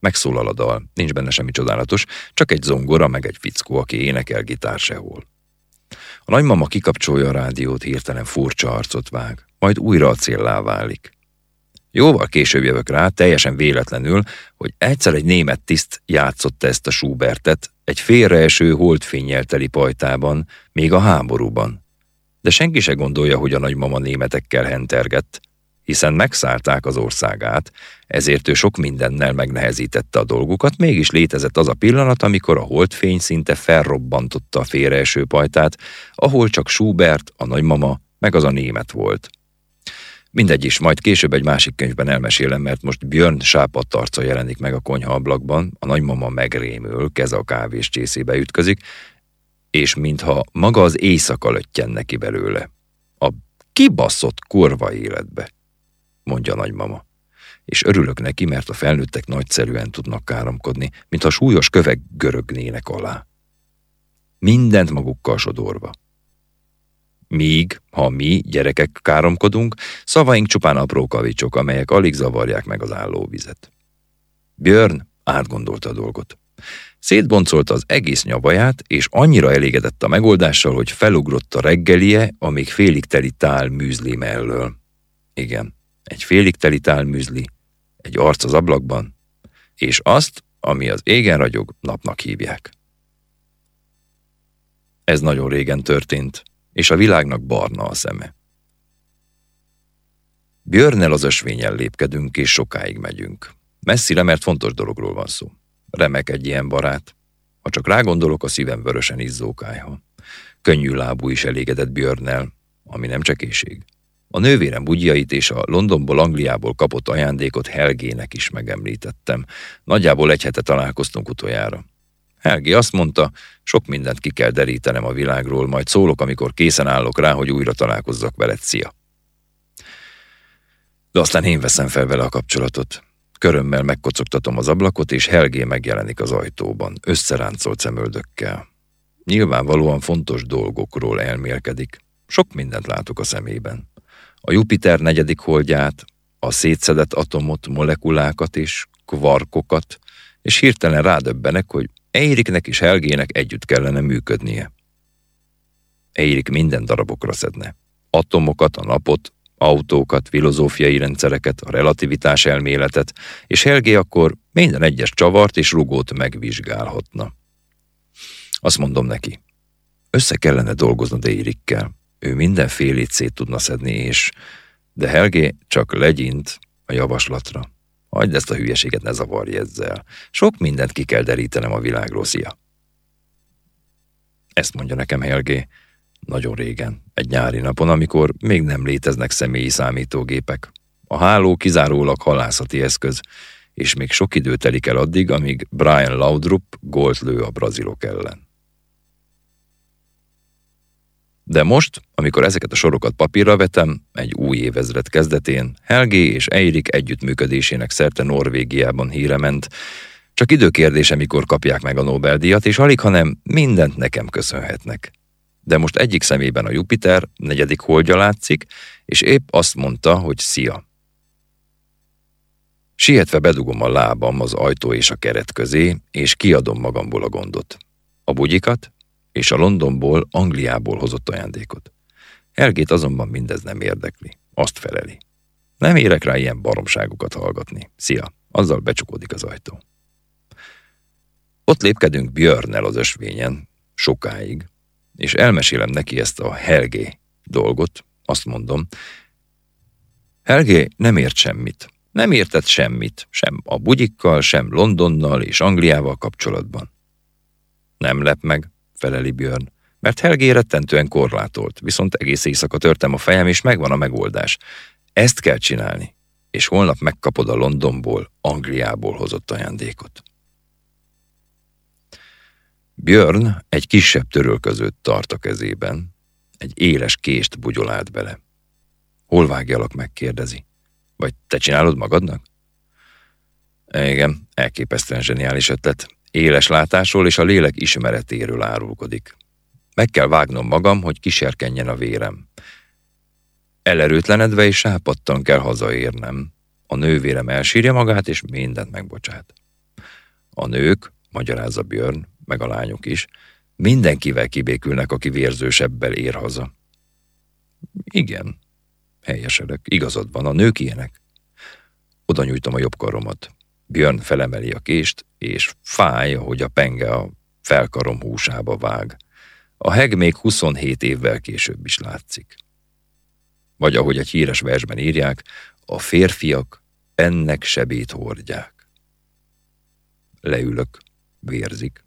Megszólal a dal, nincs benne semmi csodálatos, csak egy zongora, meg egy fickó, aki énekel gitár sehol. A nagymama kikapcsolja a rádiót, hirtelen furcsa arcot vág, majd újra a céllá válik. Jóval később jövök rá, teljesen véletlenül, hogy egyszer egy német tiszt játszotta ezt a Schubertet egy félreeső holdfényjel teli pajtában, még a háborúban. De senki se gondolja, hogy a nagymama németekkel hentergett, hiszen megszállták az országát, ezért ő sok mindennel megnehezítette a dolgukat, mégis létezett az a pillanat, amikor a holdfény szinte felrobbantotta a félreeső pajtát, ahol csak Schubert, a nagymama, meg az a német volt. Mindegy is, majd később egy másik könyvben elmesélem, mert most Björn sápadt arca jelenik meg a konyha ablakban, a nagymama megrémül, keze a kávés csészébe ütközik, és mintha maga az éjszaka löttyen neki belőle. A kibaszott kurva életbe, mondja nagymama. és örülök neki, mert a felnőttek nagyszerűen tudnak káromkodni, mintha súlyos kövek görögnének alá. Mindent magukkal sodorva. Míg, ha mi, gyerekek káromkodunk, szavaink csupán apró kavicsok, amelyek alig zavarják meg az állóvizet. Björn átgondolta a dolgot. Szétboncolta az egész nyavaját, és annyira elégedett a megoldással, hogy felugrott a reggelie a még félig teli tál műzli mellől. Igen, egy félig teli tál műzli, egy arc az ablakban, és azt, ami az égen ragyog, napnak hívják. Ez nagyon régen történt, és a világnak barna a szeme. Björnel az ösvényen lépkedünk, és sokáig megyünk. Messzire, mert fontos dologról van szó. Remek egy ilyen barát. Ha csak rágondolok, a szívem vörösen izzókájha. Könnyű lábú is elégedett Björnel, ami nem csekéség. A nővérem bugyjait és a Londonból, Angliából kapott ajándékot Helgének is megemlítettem. Nagyjából egy hete találkoztunk utoljára. Helgi azt mondta, sok mindent ki kell derítenem a világról, majd szólok, amikor készen állok rá, hogy újra találkozzak veled, szia. De aztán én veszem fel vele a kapcsolatot. Körömmel megkocogtatom az ablakot, és Helgé megjelenik az ajtóban, összeráncolt szemöldökkel. Nyilvánvalóan fontos dolgokról elmélkedik. Sok mindent látok a szemében. A Jupiter negyedik holdját, a szétszedett atomot, molekulákat és kvarkokat, és hirtelen rádöbbenek, hogy Eiriknek és Helgének együtt kellene működnie. Eirik minden darabokra szedne. Atomokat, a napot, autókat, filozófiai rendszereket, a relativitás elméletet, és Helgé akkor minden egyes csavart és rugót megvizsgálhatna. Azt mondom neki, össze kellene dolgoznod Érikkel, ő mindenfélét szét tudna szedni, és... De Helgé csak legyint a javaslatra. Hagyd ezt a hülyeséget, ne zavarj ezzel. Sok mindent ki kell derítenem a világról, szia. Ezt mondja nekem Helgé, nagyon régen, egy nyári napon, amikor még nem léteznek személyi számítógépek. A háló kizárólag halászati eszköz, és még sok idő telik el addig, amíg Brian Laudrup gólt lő a brazilok ellen. De most, amikor ezeket a sorokat papírra vetem, egy új évezred kezdetén, Helgé és Eirik együttműködésének szerte Norvégiában híre ment, csak időkérdése, mikor kapják meg a Nobel-díjat, és alig, hanem mindent nekem köszönhetnek. De most egyik szemében a Jupiter, negyedik holdja látszik, és épp azt mondta, hogy szia. Sietve bedugom a lábam az ajtó és a keret közé, és kiadom magamból a gondot. A bugyikat, és a Londonból, Angliából hozott ajándékot. Helgét azonban mindez nem érdekli. Azt feleli. Nem érek rá ilyen baromságokat hallgatni. Szia! Azzal becsukódik az ajtó. Ott lépkedünk Björnel az ösvényen, sokáig, és elmesélem neki ezt a Helgé dolgot, azt mondom, Helgé nem ért semmit. Nem értett semmit, sem a bugyikkal, sem Londonnal és Angliával kapcsolatban. Nem lep meg, feleli Björn, mert Helgé rettentően korlátolt, viszont egész éjszaka törtem a fejem, és megvan a megoldás. Ezt kell csinálni, és holnap megkapod a Londonból, Angliából hozott ajándékot. Björn egy kisebb törölközőt tart a kezében, egy éles kést bugyolált bele. Hol vágjalak, megkérdezi. Vagy te csinálod magadnak? Igen, elképesztően zseniális ötlet éles látásról és a lélek ismeretéről árulkodik. Meg kell vágnom magam, hogy kiserkenjen a vérem. Elerőtlenedve és sápadtan kell hazaérnem. A nővérem elsírja magát, és mindent megbocsát. A nők, magyarázza Björn, meg a lányok is, mindenkivel kibékülnek, aki vérzősebbel ér haza. Igen, helyesedek, igazad van, a nők ilyenek. Oda nyújtom a jobb karomat. Björn felemeli a kést, és fáj, hogy a penge a felkarom húsába vág. A heg még 27 évvel később is látszik. Vagy ahogy egy híres versben írják, a férfiak ennek sebét hordják. Leülök, vérzik.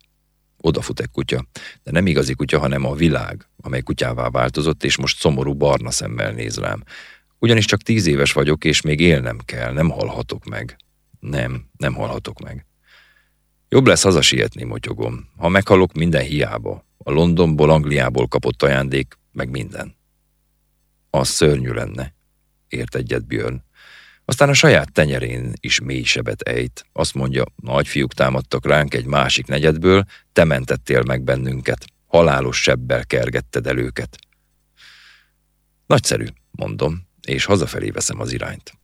Odafut egy kutya, de nem igazi kutya, hanem a világ, amely kutyává változott, és most szomorú barna szemmel néz rám. Ugyanis csak tíz éves vagyok, és még élnem kell, nem halhatok meg. Nem, nem halhatok meg. Jobb lesz hazasietni, motyogom. Ha meghalok, minden hiába. A Londonból, Angliából kapott ajándék, meg minden. Az szörnyű lenne, ért egyet Björn. Aztán a saját tenyerén is mély sebet ejt. Azt mondja, nagyfiúk támadtak ránk egy másik negyedből, te mentettél meg bennünket. Halálos sebbel kergetted el őket. Nagyszerű, mondom, és hazafelé veszem az irányt.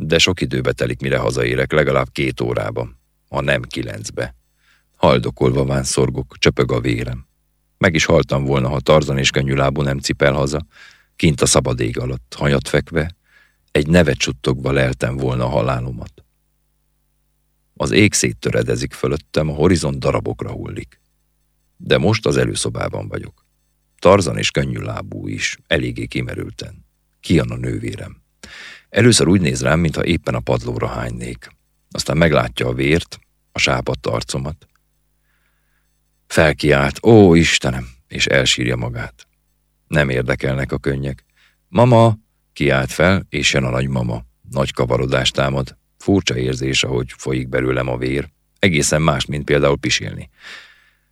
De sok időbe telik, mire hazaérek, legalább két órában, ha nem kilencbe. Haldokolva ván szorgok, csöpög a vérem. Meg is haltam volna, ha Tarzan és lábú nem cipel haza, kint a szabad ég alatt, hajat fekve, egy nevet csuttogva leltem volna a halálomat. Az ég széttöredezik fölöttem, a horizont darabokra hullik. De most az előszobában vagyok. Tarzan és könnyű lábú is, eléggé kimerülten. Kian a nővérem. Először úgy néz rám, mintha éppen a padlóra hánynék. Aztán meglátja a vért, a sápadt arcomat. Felkiált, ó Istenem, és elsírja magát. Nem érdekelnek a könnyek. Mama, kiált fel, és jön a nagymama. Nagy kavarodást támad. Furcsa érzés, ahogy folyik belőlem a vér. Egészen más, mint például pisilni.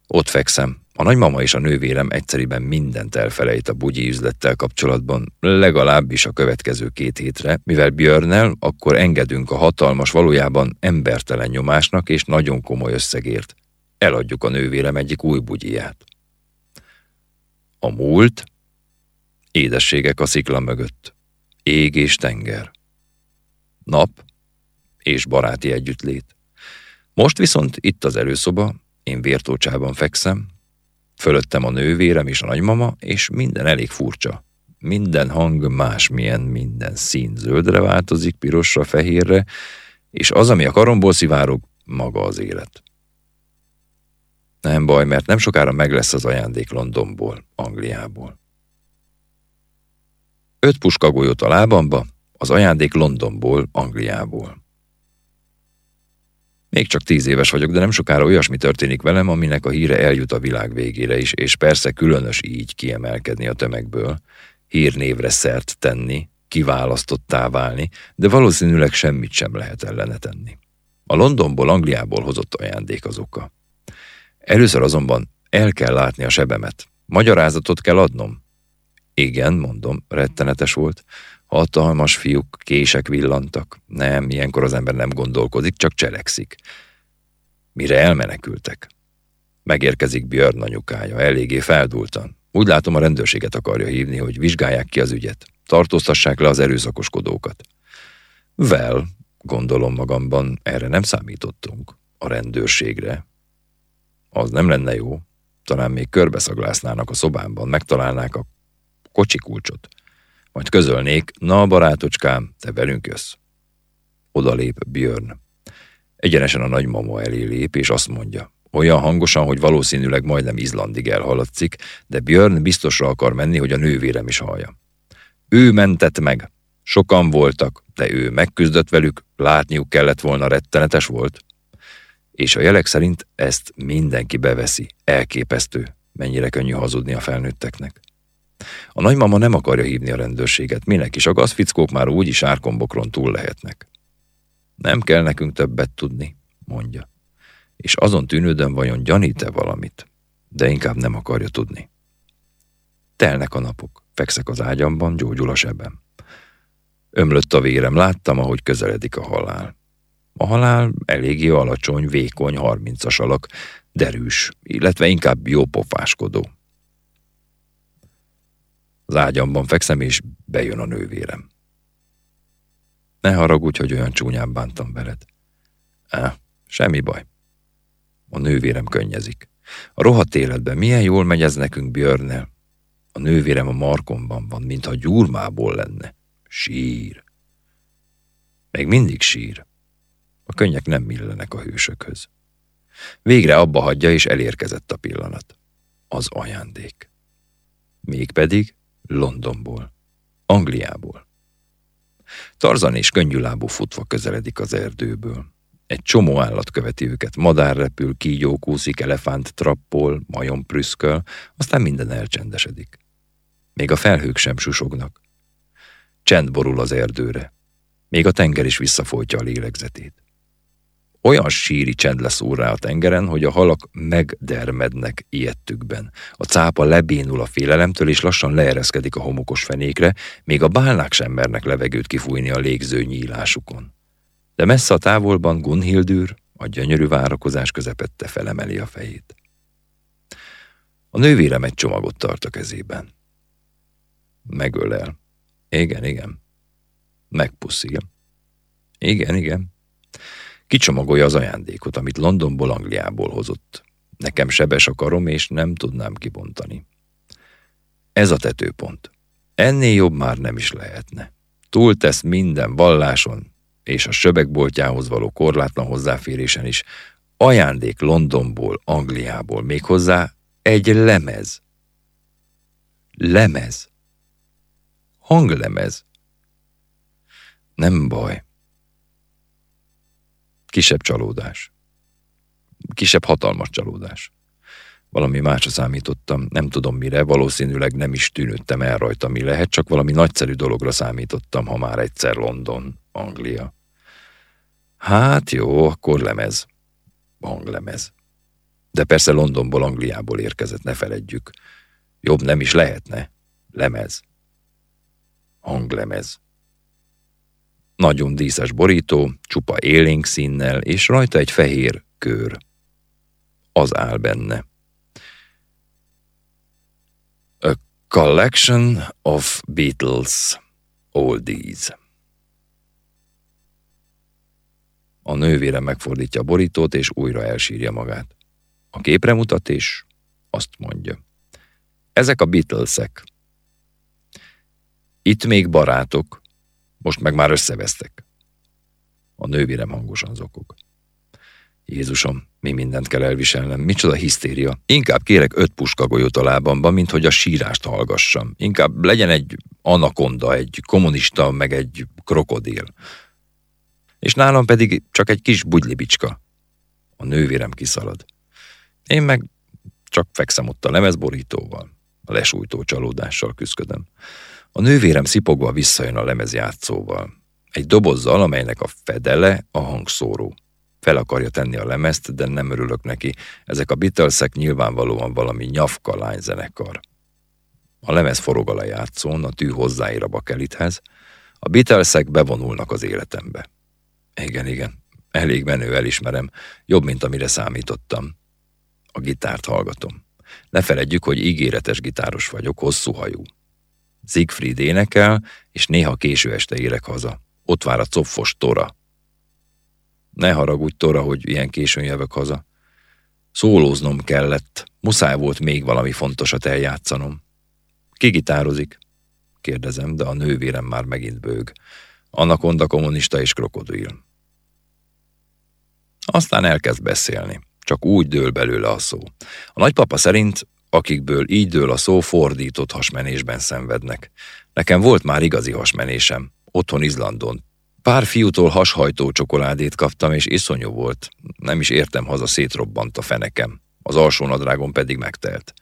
Ott fekszem. A nagymama és a nővérem egyszeriben mindent elfelejt a bugyi üzlettel kapcsolatban, legalábbis a következő két hétre, mivel Björnel akkor engedünk a hatalmas, valójában embertelen nyomásnak és nagyon komoly összegért. Eladjuk a nővérem egyik új bugyiját. A múlt, édességek a szikla mögött, ég és tenger, nap és baráti együttlét. Most viszont itt az előszoba, én vértócsában fekszem, fölöttem a nővérem és a nagymama, és minden elég furcsa. Minden hang másmilyen, minden szín zöldre változik, pirosra, fehérre, és az, ami a karomból szivárog, maga az élet. Nem baj, mert nem sokára meg lesz az ajándék Londonból, Angliából. Öt puskagolyót a lábamba, az ajándék Londonból, Angliából. Még csak tíz éves vagyok, de nem sokára olyasmi történik velem, aminek a híre eljut a világ végére is, és persze különös így kiemelkedni a tömegből, hírnévre szert tenni, kiválasztottá válni, de valószínűleg semmit sem lehet ellene tenni. A Londonból, Angliából hozott ajándék az oka. Először azonban el kell látni a sebemet. Magyarázatot kell adnom. Igen, mondom, rettenetes volt. Hatalmas fiúk, kések villantak. Nem, ilyenkor az ember nem gondolkodik, csak cselekszik. Mire elmenekültek? Megérkezik Björn anyukája, eléggé feldultan. Úgy látom, a rendőrséget akarja hívni, hogy vizsgálják ki az ügyet. Tartóztassák le az erőszakoskodókat. Vel, gondolom magamban, erre nem számítottunk. A rendőrségre, az nem lenne jó. Talán még körbeszaglásznának a szobámban, megtalálnák a kocsi kulcsot. Majd közölnék, na barátocskám, te velünk jössz. Oda lép Björn. Egyenesen a nagymama elé lép, és azt mondja, olyan hangosan, hogy valószínűleg majdnem Izlandig elhaladszik, de Björn biztosra akar menni, hogy a nővérem is hallja. Ő mentett meg. Sokan voltak, de ő megküzdött velük, látniuk kellett volna, rettenetes volt és a jelek szerint ezt mindenki beveszi. Elképesztő, mennyire könnyű hazudni a felnőtteknek. A nagymama nem akarja hívni a rendőrséget, minek is a gazfickók már úgy is árkombokron túl lehetnek. Nem kell nekünk többet tudni, mondja. És azon tűnődöm, vajon gyanít-e valamit, de inkább nem akarja tudni. Telnek a napok, fekszek az ágyamban, gyógyul a sebem. Ömlött a vérem, láttam, ahogy közeledik a halál. A halál eléggé alacsony, vékony, harmincas alak, derűs, illetve inkább jópofáskodó. Az ágyamban fekszem, és bejön a nővérem. Ne haragudj, hogy olyan csúnyán bántam veled. Á, semmi baj. A nővérem könnyezik. A rohadt életben milyen jól megy ez nekünk Björnnel. A nővérem a markomban van, mintha gyurmából lenne. Sír. Még mindig sír. A könnyek nem millenek a hősökhöz. Végre abba hagyja, és elérkezett a pillanat. Az ajándék. Mégpedig Londonból, Angliából. Tarzan és könnyűlábú futva közeledik az erdőből. Egy csomó állat követi őket, madár repül, kígyó kúszik, elefánt trappol, majom prüszköl, aztán minden elcsendesedik. Még a felhők sem susognak. Csend borul az erdőre. Még a tenger is visszafolytja a lélegzetét. Olyan síri csend lesz úrrá a tengeren, hogy a halak megdermednek ilyettükben. A cápa lebénul a félelemtől, és lassan leereszkedik a homokos fenékre, még a bálnák sem mernek levegőt kifújni a légző nyílásukon. De messze a távolban Gunhildür, a gyönyörű várakozás közepette felemeli a fejét. A nővérem egy csomagot tart a kezében. Megölel. Igen, igen. Megpuszil. Igen, igen. Kicsomagolja az ajándékot, amit Londonból, Angliából hozott. Nekem sebes a karom, és nem tudnám kibontani. Ez a tetőpont. Ennél jobb már nem is lehetne. Túltesz minden valláson, és a söbekboltjához való korlátlan hozzáférésen is. Ajándék Londonból, Angliából, méghozzá egy lemez. Lemez. Hanglemez. Nem baj. Kisebb csalódás. Kisebb hatalmas csalódás. Valami másra számítottam, nem tudom mire, valószínűleg nem is tűnődtem el rajta, mi lehet, csak valami nagyszerű dologra számítottam, ha már egyszer London, Anglia. Hát jó, akkor lemez. Hanglemez. De persze Londonból, Angliából érkezett, ne feledjük. Jobb nem is lehetne. Lemez. Hanglemez. Nagyon díszes borító, csupa élénk színnel, és rajta egy fehér kör. Az áll benne. A collection of Beatles oldies. A nővére megfordítja a borítót, és újra elsírja magát. A képre mutat, és azt mondja. Ezek a Beatlesek. Itt még barátok, most meg már összevesztek. A nővérem hangosan zokog. Jézusom, mi mindent kell elviselnem, micsoda hisztéria. Inkább kérek öt puskagolyót a lábamban, mint hogy a sírást hallgassam. Inkább legyen egy anakonda, egy kommunista, meg egy krokodil. És nálam pedig csak egy kis bugylibicska. A nővérem kiszalad. Én meg csak fekszem ott a lemezborítóval, a lesújtó csalódással küzdködöm. A nővérem szipogva visszajön a lemezjátszóval. Egy dobozzal, amelynek a fedele a hangszóró. Fel akarja tenni a lemezt, de nem örülök neki. Ezek a Beatlesek nyilvánvalóan valami nyafka lányzenekar. A lemez forog a lejátszón, a tű hozzáír a bakelithez. A Beatlesek bevonulnak az életembe. Igen, igen, elég menő, elismerem. Jobb, mint amire számítottam. A gitárt hallgatom. Ne feledjük, hogy ígéretes gitáros vagyok, hosszú hajú. Siegfried énekel, és néha késő este érek haza. Ott vár a copfos Tora. Ne haragudj, Tora, hogy ilyen későn jövök haza. Szólóznom kellett, muszáj volt még valami fontosat eljátszanom. Ki gitározik? Kérdezem, de a nővérem már megint bőg. Anakonda kommunista és krokodil. Aztán elkezd beszélni. Csak úgy dől belőle a szó. A nagypapa szerint akikből így dől a szó, fordított hasmenésben szenvednek. Nekem volt már igazi hasmenésem, otthon Izlandon. Pár fiútól hashajtó csokoládét kaptam, és iszonyú volt. Nem is értem haza, szétrobbant a fenekem. Az alsó nadrágon pedig megtelt.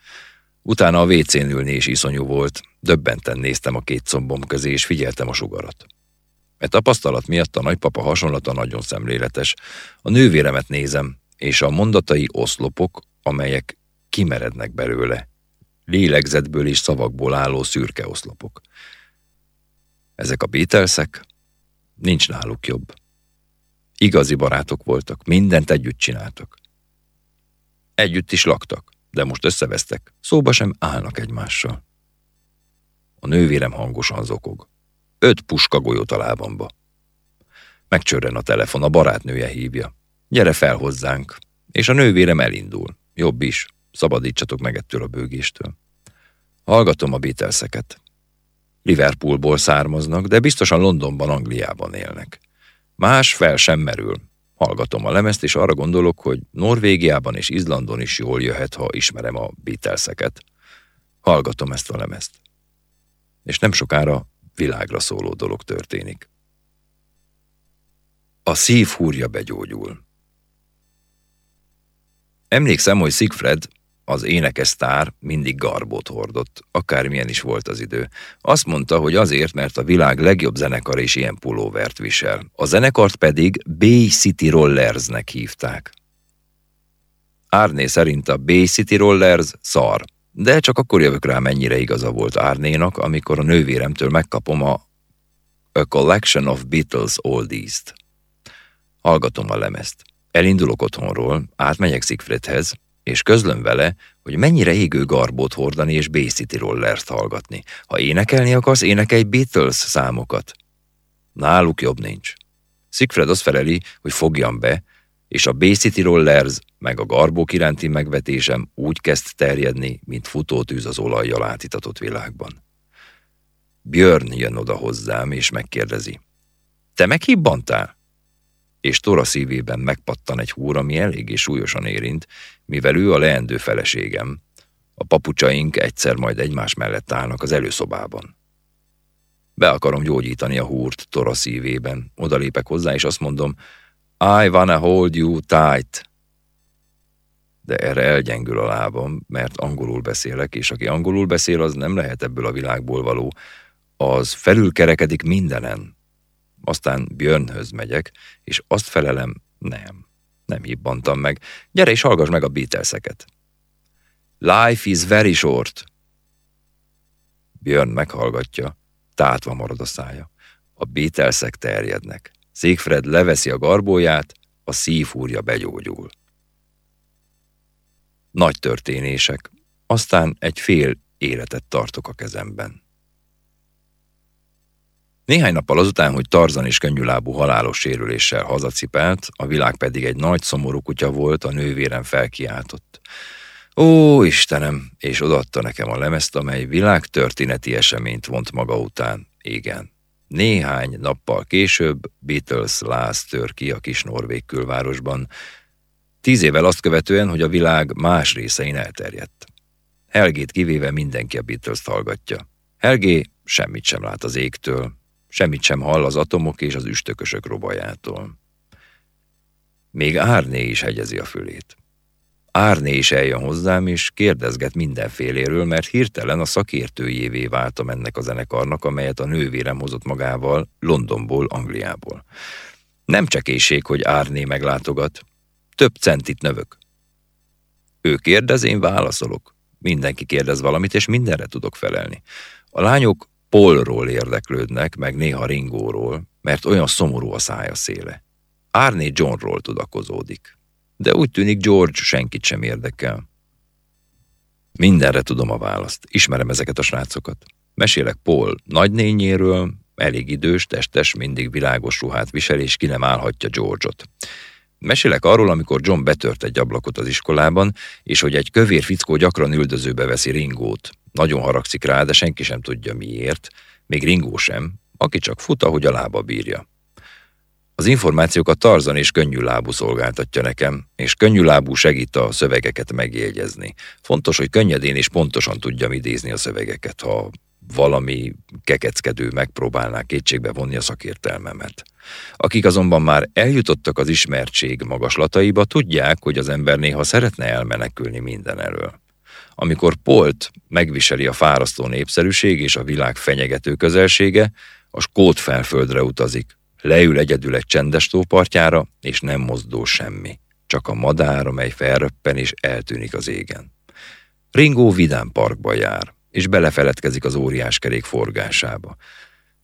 Utána a vécén ülni is iszonyú volt. Döbbenten néztem a két combom közé, és figyeltem a sugarat. E tapasztalat miatt a nagypapa hasonlata nagyon szemléletes. A nővéremet nézem, és a mondatai oszlopok, amelyek kimerednek belőle, lélegzetből és szavakból álló szürke oszlopok. Ezek a Beatlesek? Nincs náluk jobb. Igazi barátok voltak, mindent együtt csináltak. Együtt is laktak, de most összevesztek, szóba sem állnak egymással. A nővérem hangosan zokog. Öt puska golyót a lábamba. Megcsörren a telefon, a barátnője hívja. Gyere fel hozzánk. És a nővérem elindul. Jobb is. Szabadítsatok meg ettől a bőgéstől. Hallgatom a Beatleseket. Liverpoolból származnak, de biztosan Londonban, Angliában élnek. Más fel sem merül. Hallgatom a lemezt, és arra gondolok, hogy Norvégiában és Izlandon is jól jöhet, ha ismerem a Beatleseket. Hallgatom ezt a lemezt. És nem sokára világra szóló dolog történik. A szív húrja begyógyul. Emlékszem, hogy Siegfried az énekesztár mindig garbót hordott, akármilyen is volt az idő. Azt mondta, hogy azért, mert a világ legjobb zenekar is ilyen pulóvert visel. A zenekart pedig Bay City Rollersnek hívták. Árné szerint a Bay City Rollers szar, de csak akkor jövök rá, mennyire igaza volt Árnénak, amikor a nővéremtől megkapom a A Collection of Beatles Oldies-t. Hallgatom a lemezt. Elindulok otthonról, átmegyek Siegfriedhez, és közlöm vele, hogy mennyire égő garbót hordani és Bay Rollert hallgatni. Ha énekelni akarsz, énekelj Beatles számokat. Náluk jobb nincs. Siegfried azt feleli, hogy fogjam be, és a Bay Rollers meg a garbók iránti megvetésem úgy kezd terjedni, mint futótűz az olajjal átitatott világban. Björn jön oda hozzám, és megkérdezi. Te meghibbantál? És Tora szívében megpattan egy húr, ami eléggé súlyosan érint, mivel ő a leendő feleségem. A papucsaink egyszer majd egymás mellett állnak az előszobában. Be akarom gyógyítani a húrt Tora szívében. Odalépek hozzá, és azt mondom, I wanna hold you tight. De erre elgyengül a lábam, mert angolul beszélek, és aki angolul beszél, az nem lehet ebből a világból való. Az felülkerekedik mindenen. Aztán Björnhöz megyek, és azt felelem, nem, nem hibbantam meg. Gyere és hallgass meg a Beatleseket. Life is very short. Björn meghallgatja, tátva marad a szája. A Beatlesek terjednek. Siegfried leveszi a garbóját, a szívúrja begyógyul. Nagy történések, aztán egy fél életet tartok a kezemben. Néhány nappal azután, hogy Tarzan és könnyűlábú halálos sérüléssel hazacipelt, a világ pedig egy nagy szomorú kutya volt, a nővérem felkiáltott. Ó, Istenem! És odaadta nekem a lemezt, amely világtörténeti eseményt vont maga után. Igen, néhány nappal később Beatles láz tör ki a kis norvég külvárosban, tíz évvel azt követően, hogy a világ más részein elterjedt. Helgét kivéve mindenki a Beatles-t hallgatja. Helgé semmit sem lát az égtől, semmit sem hall az atomok és az üstökösök robajától. Még Árné is hegyezi a fülét. Árné is eljön hozzám, és kérdezget mindenféléről, mert hirtelen a szakértőjévé váltam ennek a zenekarnak, amelyet a nővérem hozott magával Londonból, Angliából. Nem csekéség, hogy Árné meglátogat. Több centit növök. Ő kérdez, én válaszolok. Mindenki kérdez valamit, és mindenre tudok felelni. A lányok Polról érdeklődnek, meg néha Ringóról, mert olyan szomorú a szája széle. Árné Johnról tudakozódik de úgy tűnik George senkit sem érdekel. Mindenre tudom a választ, ismerem ezeket a srácokat. Mesélek Paul nagynényéről, elég idős, testes, mindig világos ruhát visel, és ki nem állhatja George-ot. Mesélek arról, amikor John betört egy ablakot az iskolában, és hogy egy kövér fickó gyakran üldözőbe veszi Ringót. Nagyon haragszik rá, de senki sem tudja miért, még Ringó sem, aki csak fut, ahogy a lába bírja. Az információkat Tarzan és könnyűlábú szolgáltatja nekem, és könnyűlábú segít a szövegeket megjegyezni. Fontos, hogy könnyedén és pontosan tudjam idézni a szövegeket, ha valami kekeckedő megpróbálná kétségbe vonni a szakértelmemet. Akik azonban már eljutottak az ismertség magaslataiba, tudják, hogy az ember néha szeretne elmenekülni minden elől. Amikor Polt megviseli a fárasztó népszerűség és a világ fenyegető közelsége, a skót felföldre utazik, Leül egyedül egy csendes tópartjára, és nem mozdul semmi. Csak a madár, amely felröppen és eltűnik az égen. Ringó vidám parkba jár, és belefeledkezik az óriás kerék forgásába.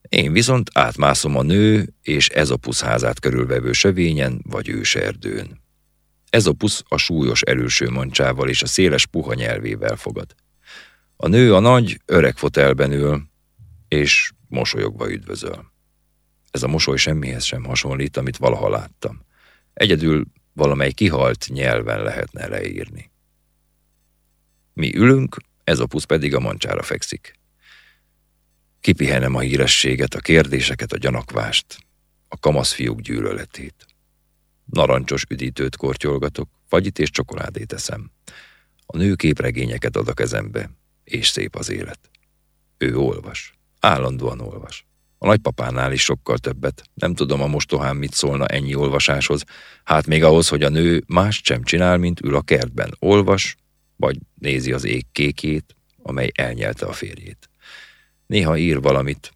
Én viszont átmászom a nő és Ezopusz házát körülvevő sövényen vagy őserdőn. Ezopusz a súlyos erőső mancsával és a széles puha nyelvével fogad. A nő a nagy, öreg fotelben ül, és mosolyogva üdvözöl. Ez a mosoly semmihez sem hasonlít, amit valaha láttam. Egyedül valamely kihalt nyelven lehetne leírni. Mi ülünk, ez a pusz pedig a mancsára fekszik. Kipihenem a hírességet, a kérdéseket, a gyanakvást, a kamaszfiúk gyűlöletét. Narancsos üdítőt kortyolgatok, fagyit és csokoládét eszem. A nő képregényeket ad a kezembe, és szép az élet. Ő olvas, állandóan olvas. A nagypapánál is sokkal többet. Nem tudom a mostohán mit szólna ennyi olvasáshoz. Hát még ahhoz, hogy a nő más sem csinál, mint ül a kertben. Olvas, vagy nézi az ég kékét, amely elnyelte a férjét. Néha ír valamit,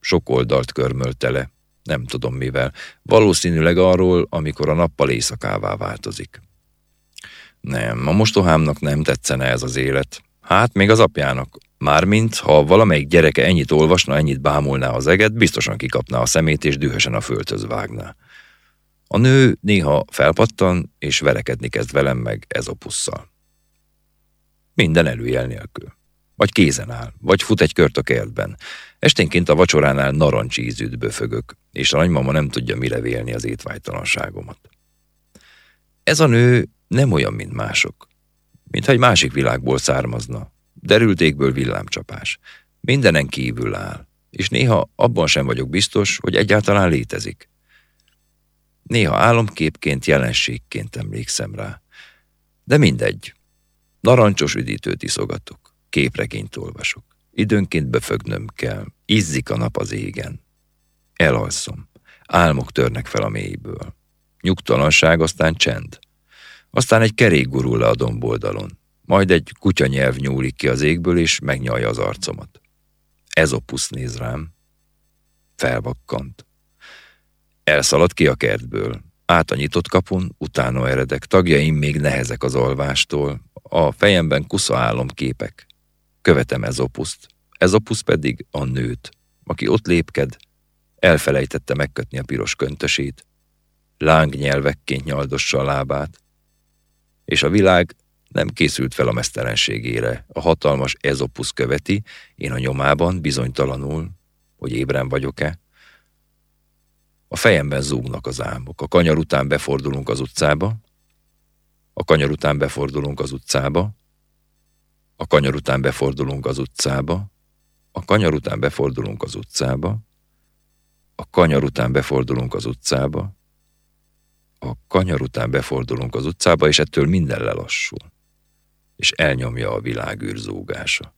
sok oldalt körmölte le, nem tudom mivel, valószínűleg arról, amikor a nappal éjszakává változik. Nem, a mostohámnak nem tetszene ez az élet. Hát még az apjának. Mármint, ha valamelyik gyereke ennyit olvasna, ennyit bámulná az eget, biztosan kikapná a szemét és dühösen a földhöz vágná. A nő néha felpattan, és verekedni kezd velem meg ez opusszal. Minden előjel nélkül. Vagy kézen áll, vagy fut egy kört a kertben. Esténként a vacsoránál narancsízűt böfögök, és a nagymama nem tudja mire vélni az étvágytalanságomat. Ez a nő nem olyan, mint mások. Mintha egy másik világból származna. Derültékből villámcsapás. Mindenen kívül áll, és néha abban sem vagyok biztos, hogy egyáltalán létezik. Néha álomképként, jelenségként emlékszem rá. De mindegy. Narancsos üdítőt iszogatok, képregényt olvasok. Időnként befögnöm kell, izzik a nap az égen. Elalszom, álmok törnek fel a mélyből. Nyugtalanság, aztán csend. Aztán egy kerék gurul le a domboldalon. Majd egy kutyanyelv nyúlik ki az égből, és megnyalja az arcomat. Ez opusz néz rám. Felvakkant. Elszaladt ki a kertből. Át a nyitott kapun, utána eredek. Tagjaim még nehezek az alvástól. A fejemben kusza álomképek. Követem ez opuszt. Ez opusz pedig a nőt, aki ott lépked, elfelejtette megkötni a piros köntösét, lángnyelvekként nyaldossa a lábát, és a világ nem készült fel a mesztelenségére. A hatalmas ezopusz követi, én a nyomában bizonytalanul, hogy ébren vagyok-e. A fejemben zúgnak az álmok. A kanyar után befordulunk az utcába, a kanyar után befordulunk az utcába, a kanyar után befordulunk az utcába, a kanyar után befordulunk az utcába, a kanyar után befordulunk az utcába, a kanyar után befordulunk az utcába, és ettől minden lelassul, és elnyomja a világűr zúgása.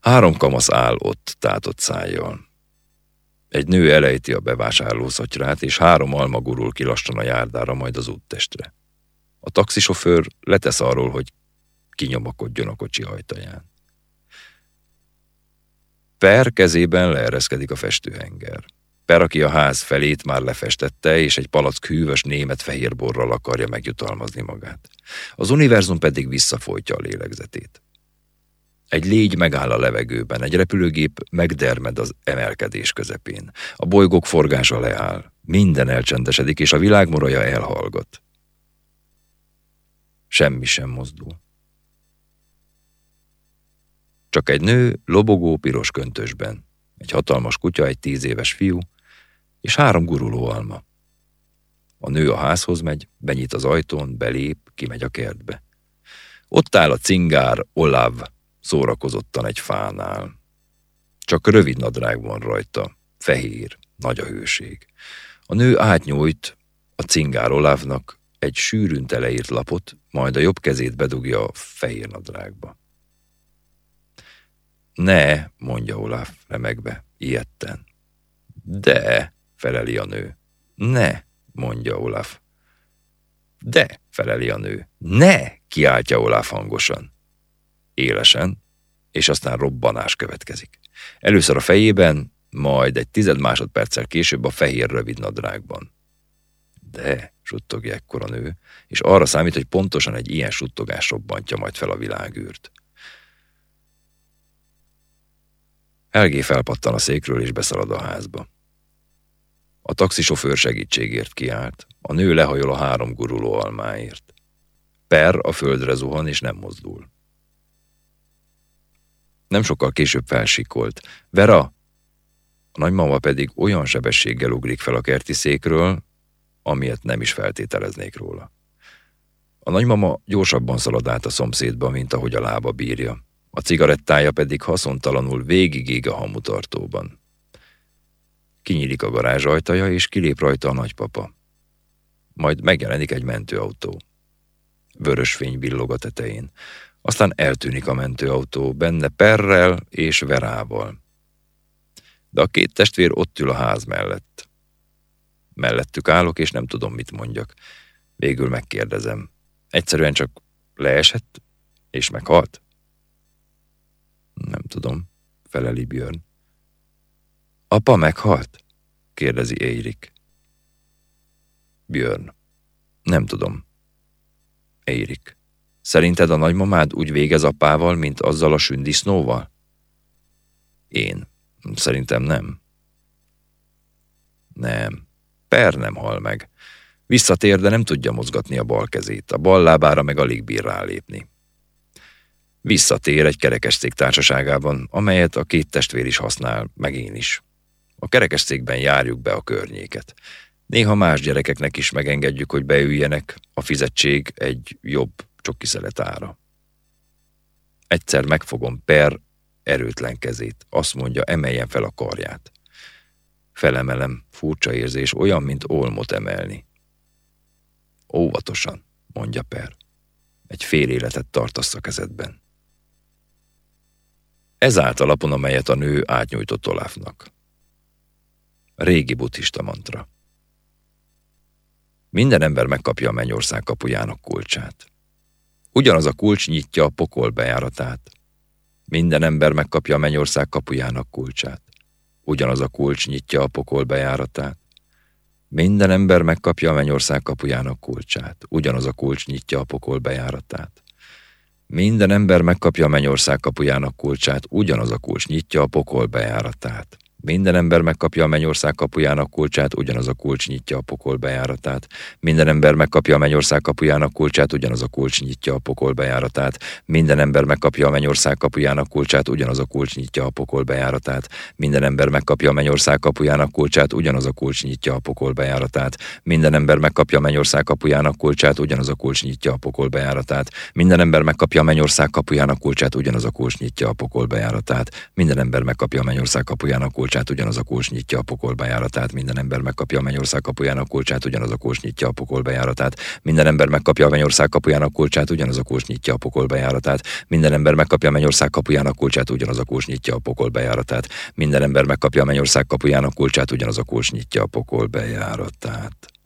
Három kamasz áll ott tátott szájjal. Egy nő elejti a bevásárló szatyrát, és három alma gurul ki lassan a járdára, majd az úttestre. A taxisofőr letesz arról, hogy kinyomakodjon a kocsi ajtaján. Per kezében leereszkedik a festőhenger. Per, aki a ház felét már lefestette, és egy palack hűvös német fehérborral akarja megjutalmazni magát. Az univerzum pedig visszafolytja a lélegzetét. Egy légy megáll a levegőben, egy repülőgép megdermed az emelkedés közepén. A bolygók forgása leáll, minden elcsendesedik, és a világ moraja elhallgat. Semmi sem mozdul. Csak egy nő lobogó piros köntösben, egy hatalmas kutya, egy tíz éves fiú, és három guruló alma. A nő a házhoz megy, benyit az ajtón, belép, kimegy a kertbe. Ott áll a cingár, Olav, szórakozottan egy fánál. Csak rövid nadrág van rajta, fehér, nagy a hőség. A nő átnyújt a cingár Olávnak egy sűrűn teleírt lapot, majd a jobb kezét bedugja a fehér nadrágba. Ne, mondja Olaf remegve, ilyetten. De, feleli a nő. Ne, mondja Olaf. De, feleli a nő. Ne, kiáltja Olaf hangosan. Élesen, és aztán robbanás következik. Először a fejében, majd egy tized másodperccel később a fehér rövid nadrágban. De, suttogja ekkor a nő, és arra számít, hogy pontosan egy ilyen suttogás robbantja majd fel a világűrt. Elgé felpattan a székről és beszalad a házba. A taxisofőr segítségért kiállt, a nő lehajol a három guruló almáért. Per a földre zuhan és nem mozdul. Nem sokkal később felsikolt. Vera! A nagymama pedig olyan sebességgel ugrik fel a kerti székről, amilyet nem is feltételeznék róla. A nagymama gyorsabban szalad át a szomszédba, mint ahogy a lába bírja a cigarettája pedig haszontalanul végigég a hamutartóban. Kinyílik a garázs ajtaja, és kilép rajta a nagypapa. Majd megjelenik egy mentőautó. Vörös fény villog a tetején. Aztán eltűnik a mentőautó, benne Perrel és Verával. De a két testvér ott ül a ház mellett. Mellettük állok, és nem tudom, mit mondjak. Végül megkérdezem. Egyszerűen csak Leesett, és meghalt? Nem tudom, feleli Björn. Apa meghalt? kérdezi Érik. Björn. Nem tudom. Érik. Szerinted a nagymamád úgy végez apával, mint azzal a sündisznóval? Én. Szerintem nem. Nem. Per nem hal meg. Visszatér, de nem tudja mozgatni a bal kezét, a bal lábára meg alig bír rálépni. Visszatér egy kerekeszték társaságában, amelyet a két testvér is használ, meg én is. A kerekesztékben járjuk be a környéket. Néha más gyerekeknek is megengedjük, hogy beüljenek, a fizetség egy jobb csokiszelet ára. Egyszer megfogom Per erőtlen kezét, azt mondja, emeljen fel a karját. Felemelem, furcsa érzés, olyan, mint olmot emelni. Óvatosan, mondja Per. Egy fél életet tartasz a kezedben. Ez állt a lapon, amelyet a nő átnyújtott Olafnak. Régi buddhista mantra. Minden ember megkapja a mennyország kapujának kulcsát. Ugyanaz a kulcs nyitja a pokol bejáratát. Minden ember megkapja a mennyország kapujának kulcsát. Ugyanaz a kulcs nyitja a pokol bejáratát. Minden ember megkapja a mennyország kapujának kulcsát. Ugyanaz a kulcs nyitja a pokol bejáratát. Minden ember megkapja a mennyország kapujának kulcsát, ugyanaz a kulcs nyitja a pokol bejáratát. Minden ember megkapja a mennyország kapujának kulcsát, ugyanaz a kulcs nyitja a pokol bejáratát. Minden ember megkapja a mennyország kapujának kulcsát, ugyanaz a kulcs nyitja a pokol bejáratát. Minden ember megkapja a mennyország kapujának kulcsát, ugyanaz a kulcs nyitja a pokol bejáratát. Minden ember megkapja a mennyország kapujának kulcsát, ugyanaz a kulcs nyitja a pokol bejáratát. Minden ember megkapja a mennyország kapujának kulcsát, ugyanaz a kulcs nyitja a pokol bejáratát. Minden ember megkapja a mennyország kapujának kulcsát, ugyanaz a kulcs nyitja a pokol bejáratát. Minden ember megkapja a mennyország kapujának kulcsát, kulcsát, ugyanaz a kulcs nyitja a pokol bejáratát, minden ember megkapja a mennyország kapujának kulcsát, ugyanaz a kulcs nyitja a pokol bejáratát, minden ember megkapja a mennyország kapujának kulcsát, ugyanaz a kulcs nyitja a pokol bejáratát, minden ember megkapja a mennyország kapujának kulcsát, ugyanaz a kulcs nyitja a pokol bejáratát, minden ember megkapja a mennyország kapujának kulcsát, ugyanaz a kulcs nyitja a pokol bejáratát.